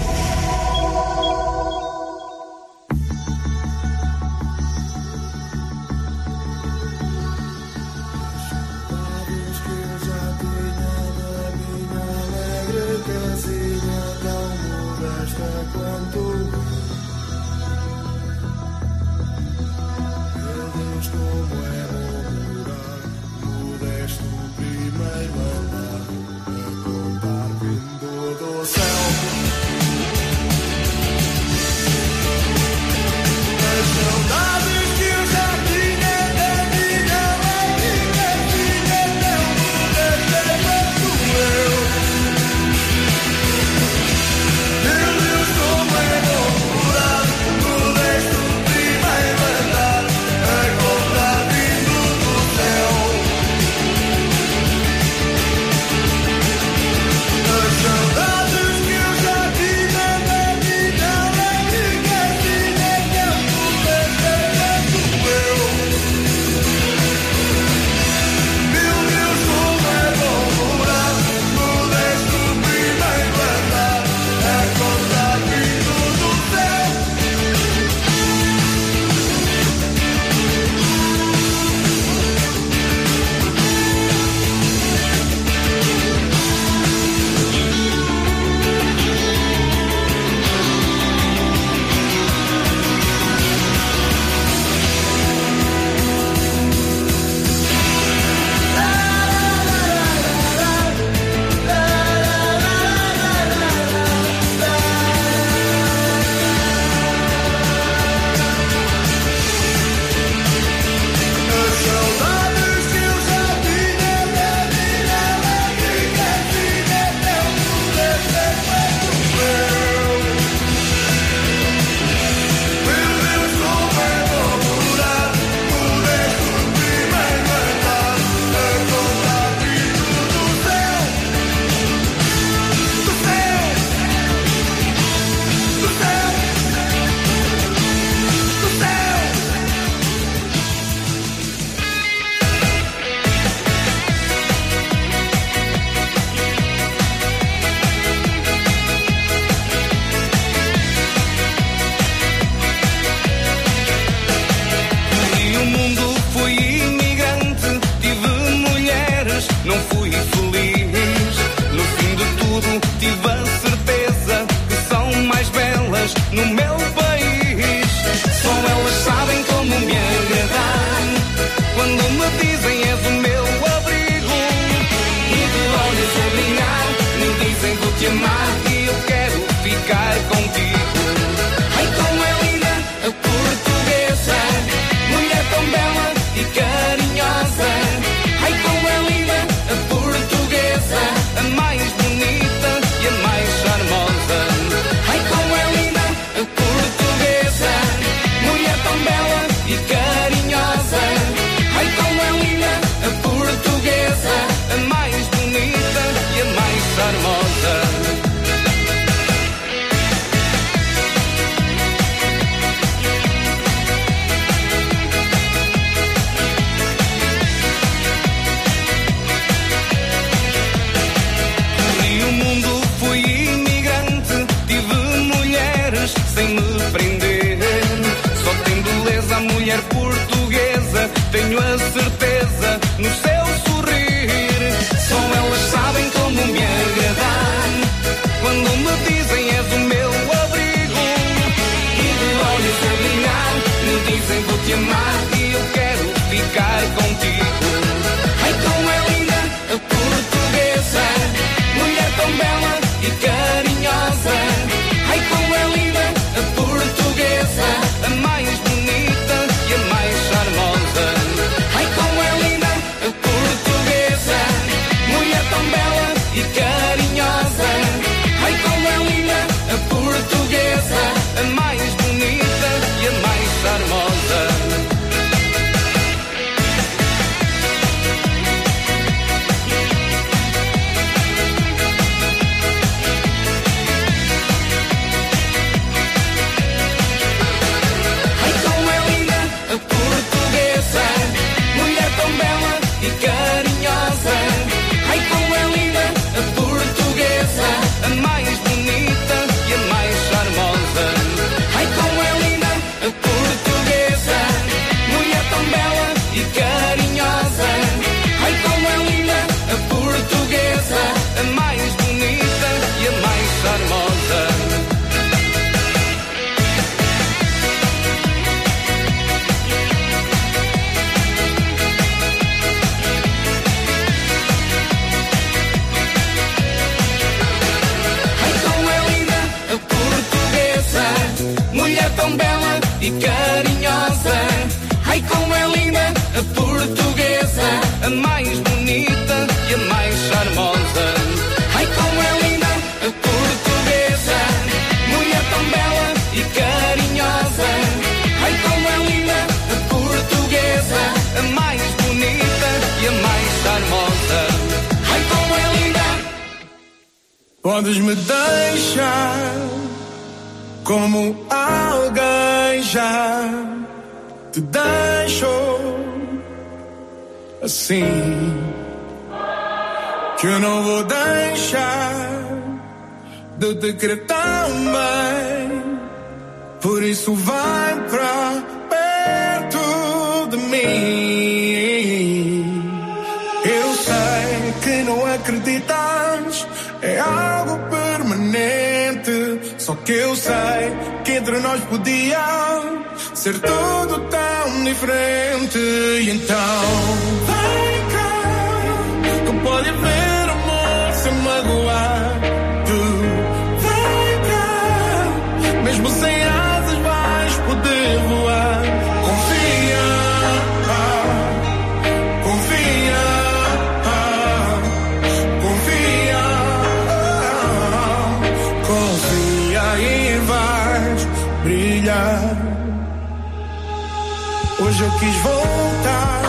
hoje eu quis voltar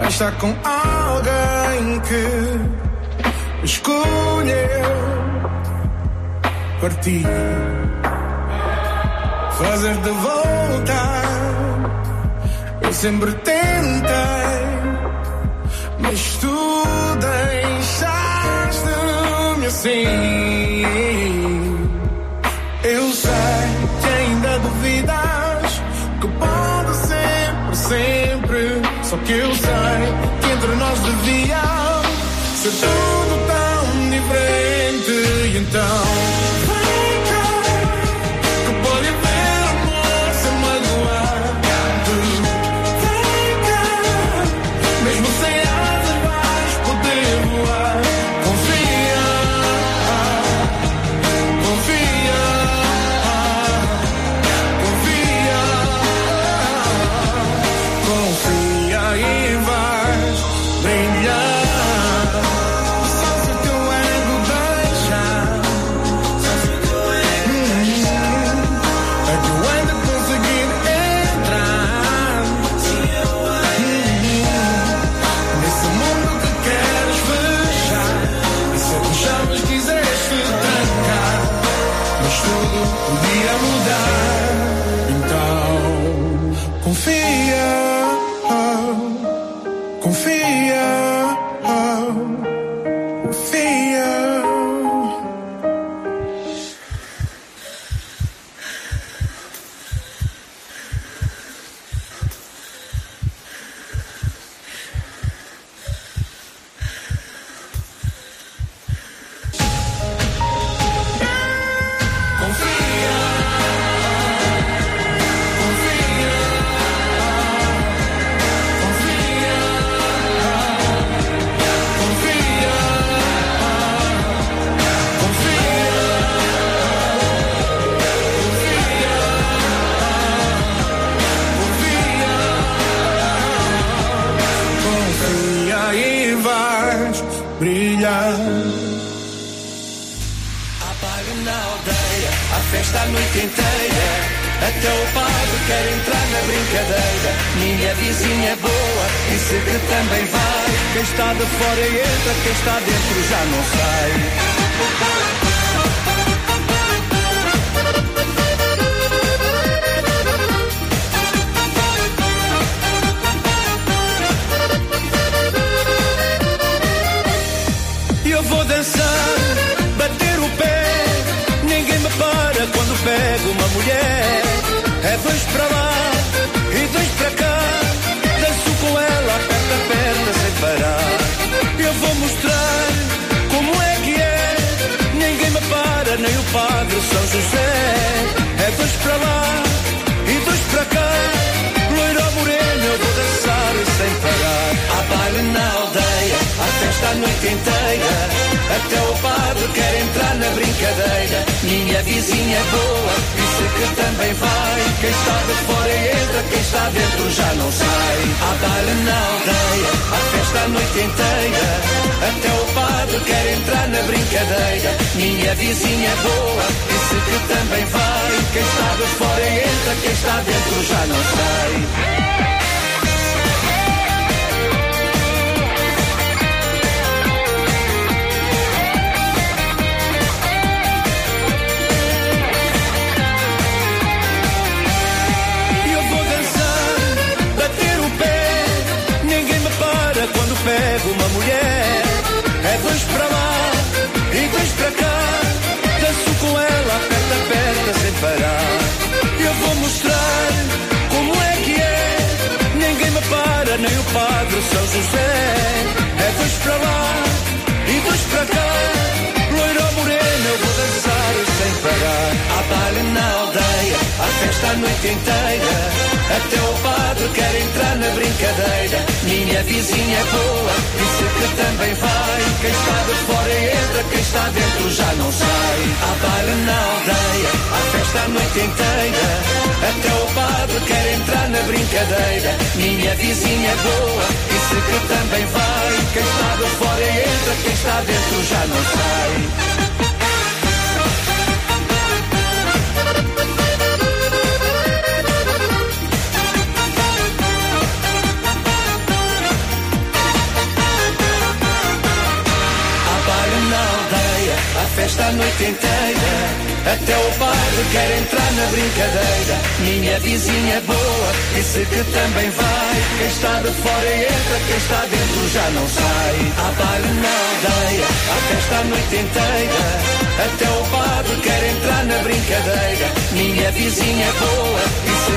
a estar com alguém que escolheu partir, fazer de volta. Eu sempre tentei, mas tu deixaste-me assim. Eu sei. Só que eu sei que entre nós devia ser tudo tão diferente. E então.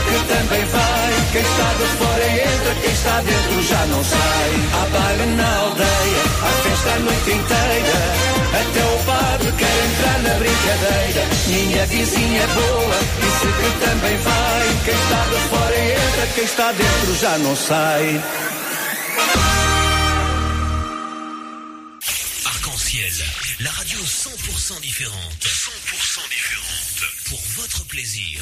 que também vai. Quem está de fora entra, quem está dentro já não sai. Há baile na aldeia, há festa a noite inteira. Até o padre quer entrar na brincadeira. Minha vizinha boa disse que também vai. Quem está de fora entra, quem está dentro já não sai. Arc-en-ciel, la radio 100% différente. 100% différente. Pour votre plaisir.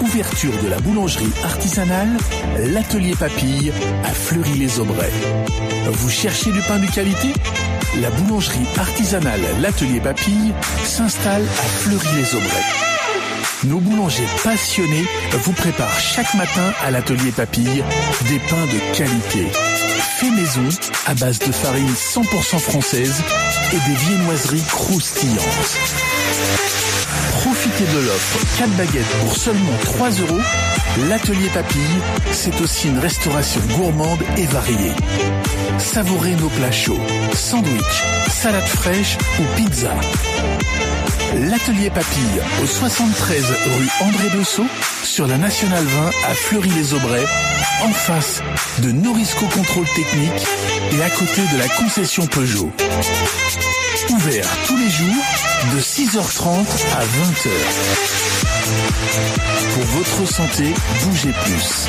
Ouverture de la boulangerie artisanale, l'atelier Papille à Fleury-les-Aubrais. Vous cherchez du pain de qualité? La boulangerie artisanale L'atelier Papille s'installe à Fleury-les-Aubrais. Nos boulangers passionnés vous préparent chaque matin à l'atelier Papille des pains de qualité. Fait maison à base de farine 100% française et des viennoiseries croustillantes. Profitez de l'offre 4 baguettes pour seulement 3 euros. L'atelier Papille, c'est aussi une restauration gourmande et variée. Savourez nos plats chauds, sandwich, salade fraîche ou pizza. L'atelier Papille au 73 rue André Bessot sur la Nationale 20 à Fleury-les-Aubrais, en face de Norisco Contrôle Technique et à côté de la concession Peugeot. Ouvert tous les jours de 6h30 à 20h. Pour votre santé, bougez plus.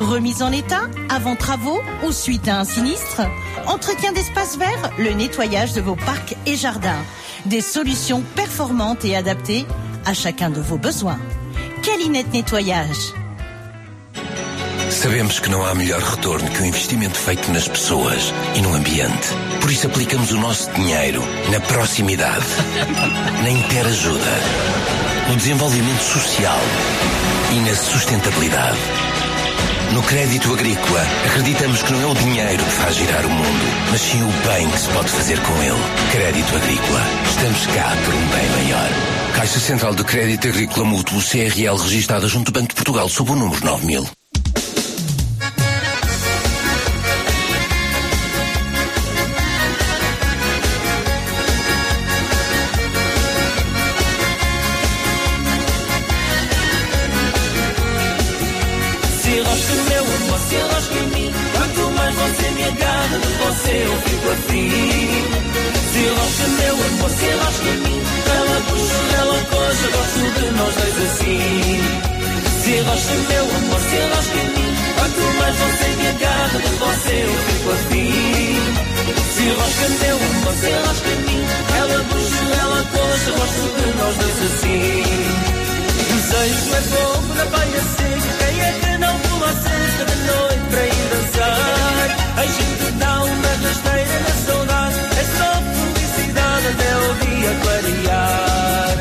Remise en état, avant travaux ou suite à un sinistre Entretien d'espaces verts, le nettoyage de vos parcs et jardins. Des solutions performantes et adaptées a chacun de vos besoins. Calinette Nettoyage. Sabemos que não há melhor retorno que o investimento feito nas pessoas e no ambiente. Por isso aplicamos o nosso dinheiro na proximidade, na interajuda, no desenvolvimento social e na sustentabilidade. No crédito agrícola, acreditamos que não é o dinheiro que faz girar o mundo, mas sim o bem que se pode fazer com ele. Crédito agrícola. Estamos cá por um bem maior. Caixa Central de Crédito Agrícola Mútuo CRL registada junto ao Banco de Portugal sob o número 9000. Afim Se enrosca meu amor, se enrosca em mim Ela puxa, ela coxa, gosto de nós dois assim. Se enrosca meu amor, se enrosca em mim Quanto mais você me agarra, de você eu fico afim Se enrosca meu amor, se enrosca em mim Ela puxa, ela coxa, gosto de nós dois assim. Desejo é fogo na palha seca Quem é que não pula a cerca de noite para ir dançar? A gente dá uma rasteira na meu dia clarear.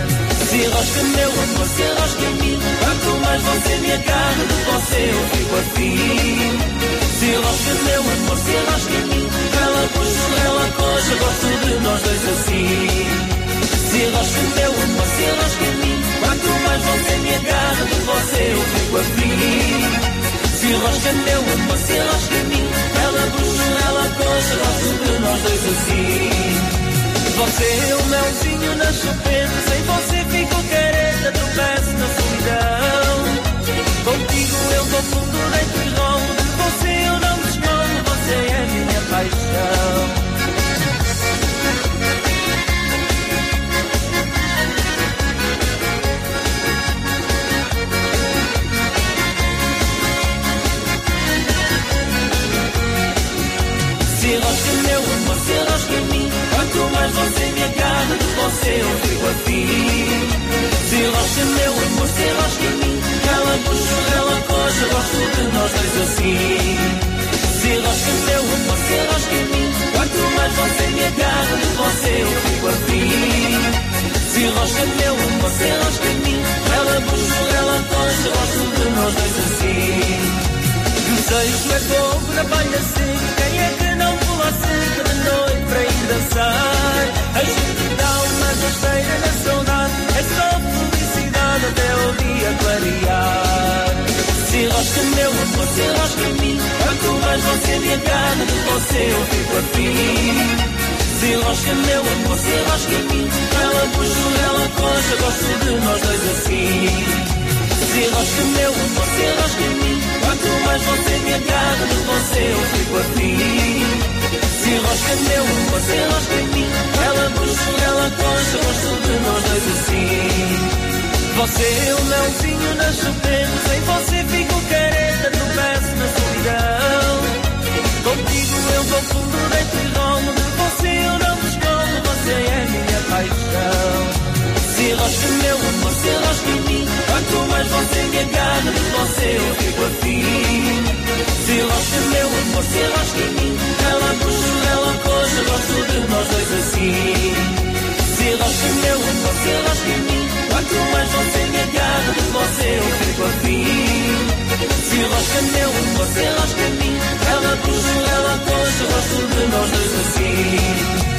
Se rosca meu amor, se rosca a mim, quanto mais você me agarra, de você eu fico assim. Se rosca meu amor, se rosca a mim, ela puxa, ela coxa, gosto de nós dois assim. Se rosca meu amor, se rosca a mim, quanto mais você me agarra, de você eu fico assim. Se rosca meu amor, se rosca a mim, ela puxa, ela coxa, gosto de nós dois assim. Você é o melzinho na chupeta, sem você fico careta, tropeço na solidão. Contigo eu vou fundo, você eu fico afim Se arrasca meu amor, se arrasca em mim Ela puxa, ela coxa, gosto de nós dois assim. Se arrasca meu amor, se arrasca em mim Quanto mais você me agarra, de você eu fico afim Se arrasca meu amor, se arrasca em mim Ela puxa, ela coxa, gosto de nós dois assim. Desejo é fogo na palha seca Quem é que não pula cerca de noite para ir dançar? A gente dá uma rasteira na saudade É só felicidade até o dia clarear. Se rosca meu amor, se rosca em mim Quanto mais você me agarra de você eu fico afim. Se rosca meu amor, se rosca em mim Ela puxa, ela coxa, gosto de nós dois assim. Se rosca meu amor, se rosca em mim Quanto mais você me agarra, de você eu fico afim Se rosca meu amor, se rosca em mim. Ela puxa, ela coxa, gosto de nós dois assim. Você é o melzinho na chupeta Sem você fico careta, tropeço na solidão. Contigo eu vou fundo, deito e rolo você eu não me escondo, você é minha paixão. Se rosca meu amor, se rosca em mim. Quanto mais você me agarra, de você eu fico afim Se rosca meu amor, se rosca em mim. Ela puxa, ela coxa, gosto de nós dois assim. Se rosca meu amor, se rosca em mim. Quanto mais você me agarra, de você eu fico afim. Se rosca meu amor, se rosca em mim. Ela puxa, ela coxa, gosto de nós dois assim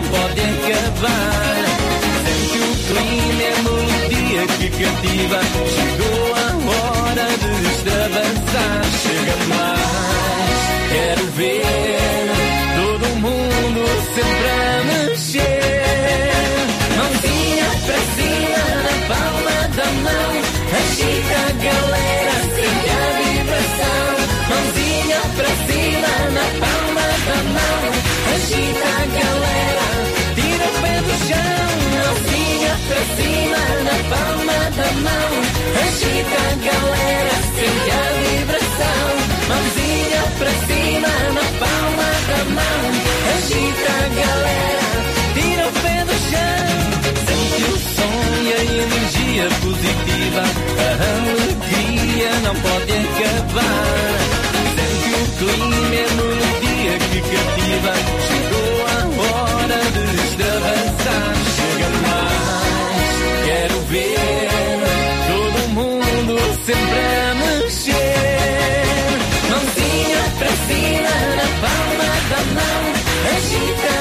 não pode acabar. Sente o clima, é melodia que cativa. Da mão. Agita a galera, sente a vibração. Mãozinha pra cima, na palma da mão. Agita a galera, tira o pé do chão. Sente o som e a energia positiva. A alegria não pode acabar. Sente o clima, é melodia que cativa. Quero ver todo mundo sempre a mexer. Mãozinha pra cima, na palma da mão. Agita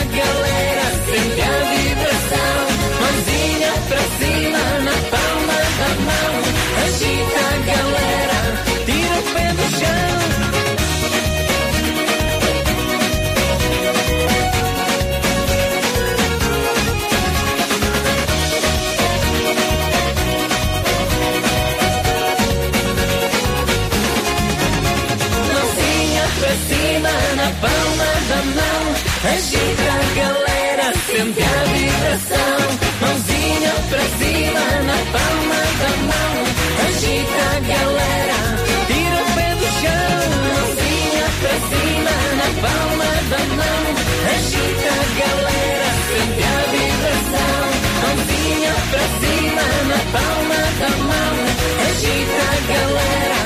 Agita a galera, sente a vibração. Mãozinha pra cima, na palma da mão. Agita a galera, tira o pé do chão. Mãozinha pra cima, na palma da mão. Agita a galera, sente a vibração. Mãozinha pra cima, na palma da mão. Agita a galera,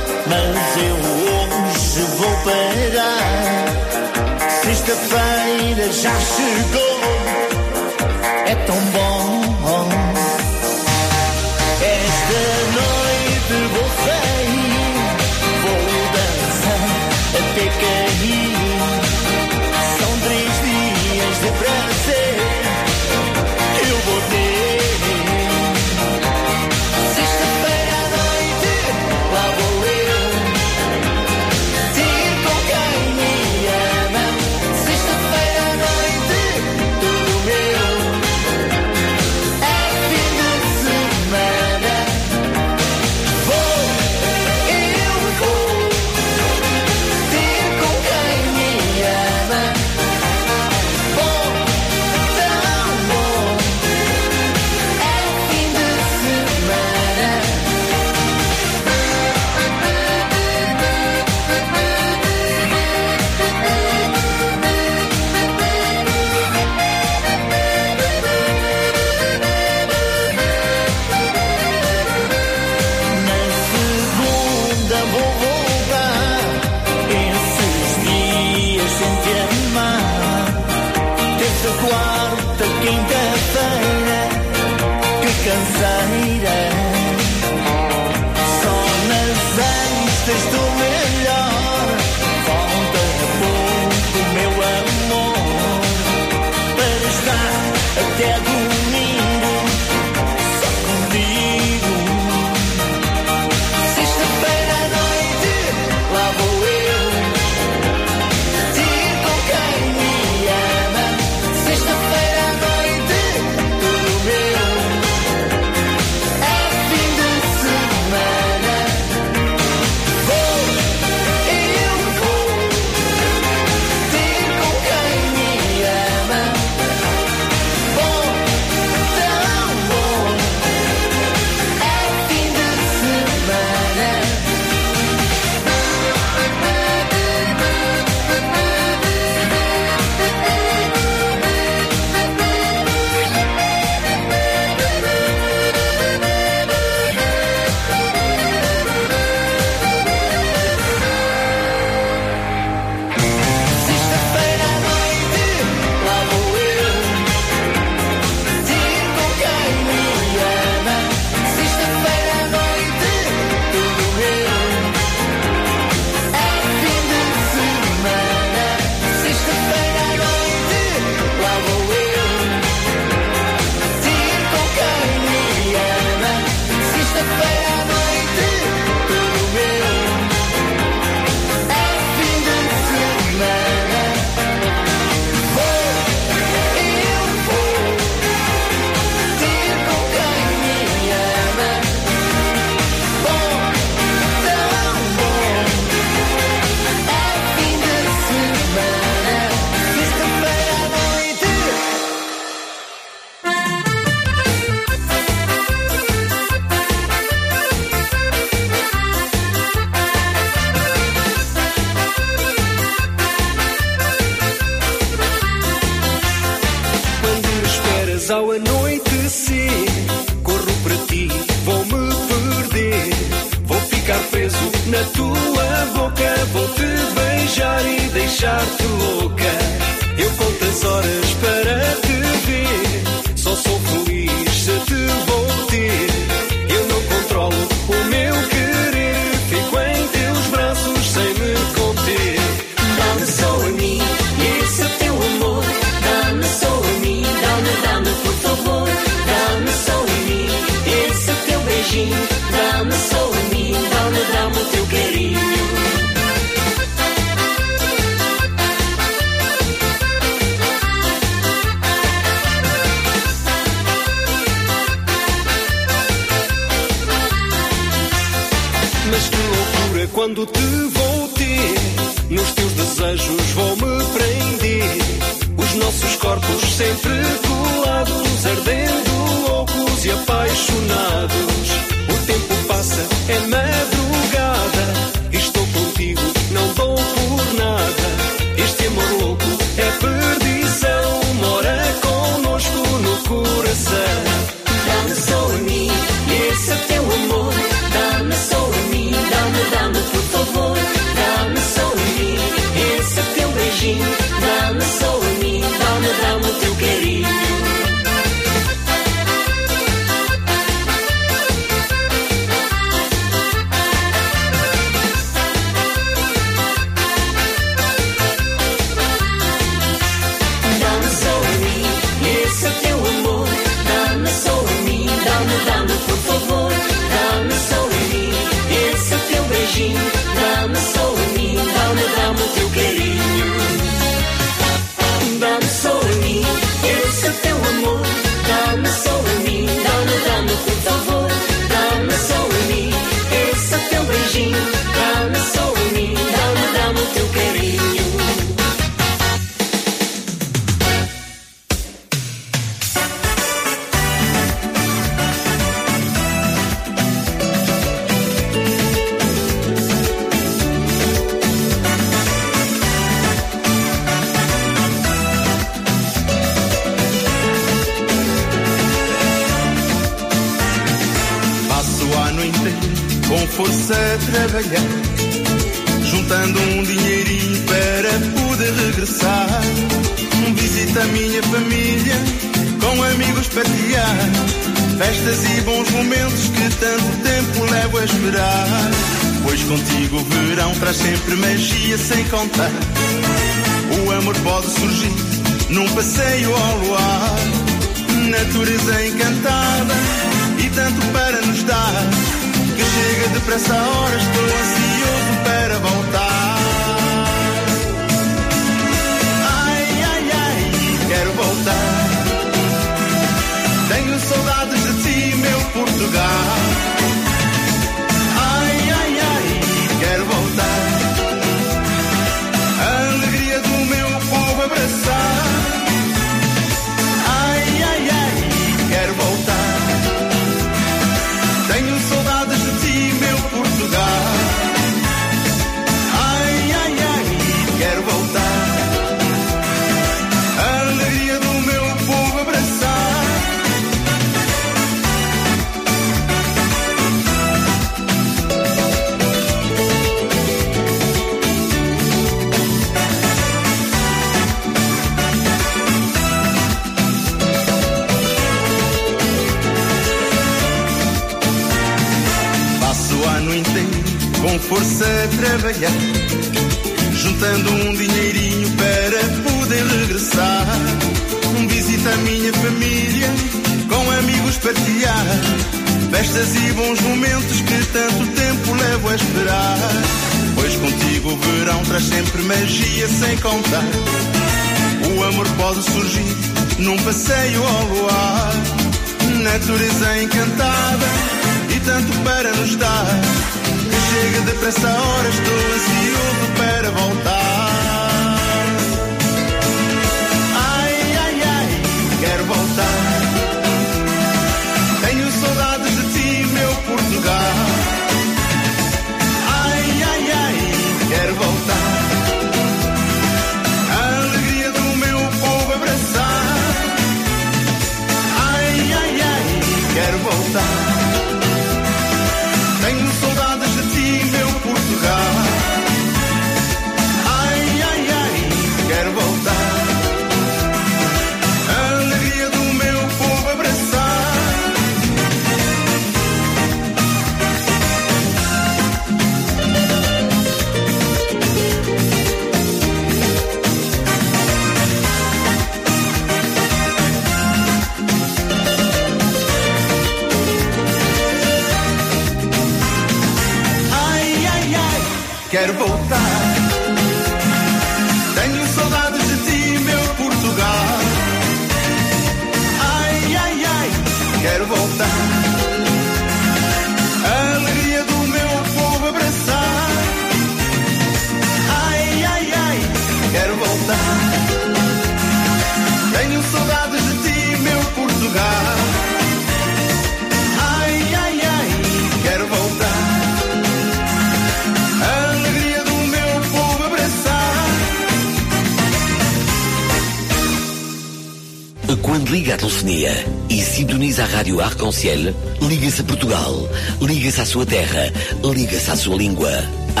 Arconciel, liga-se a Portugal, liga-se à sua terra, liga-se à sua língua. A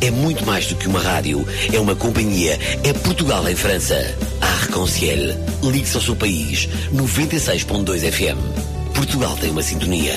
é muito mais do que uma rádio, é uma companhia, é Portugal em França. A liga-se ao seu país, 96.2 FM. Portugal tem uma sintonia.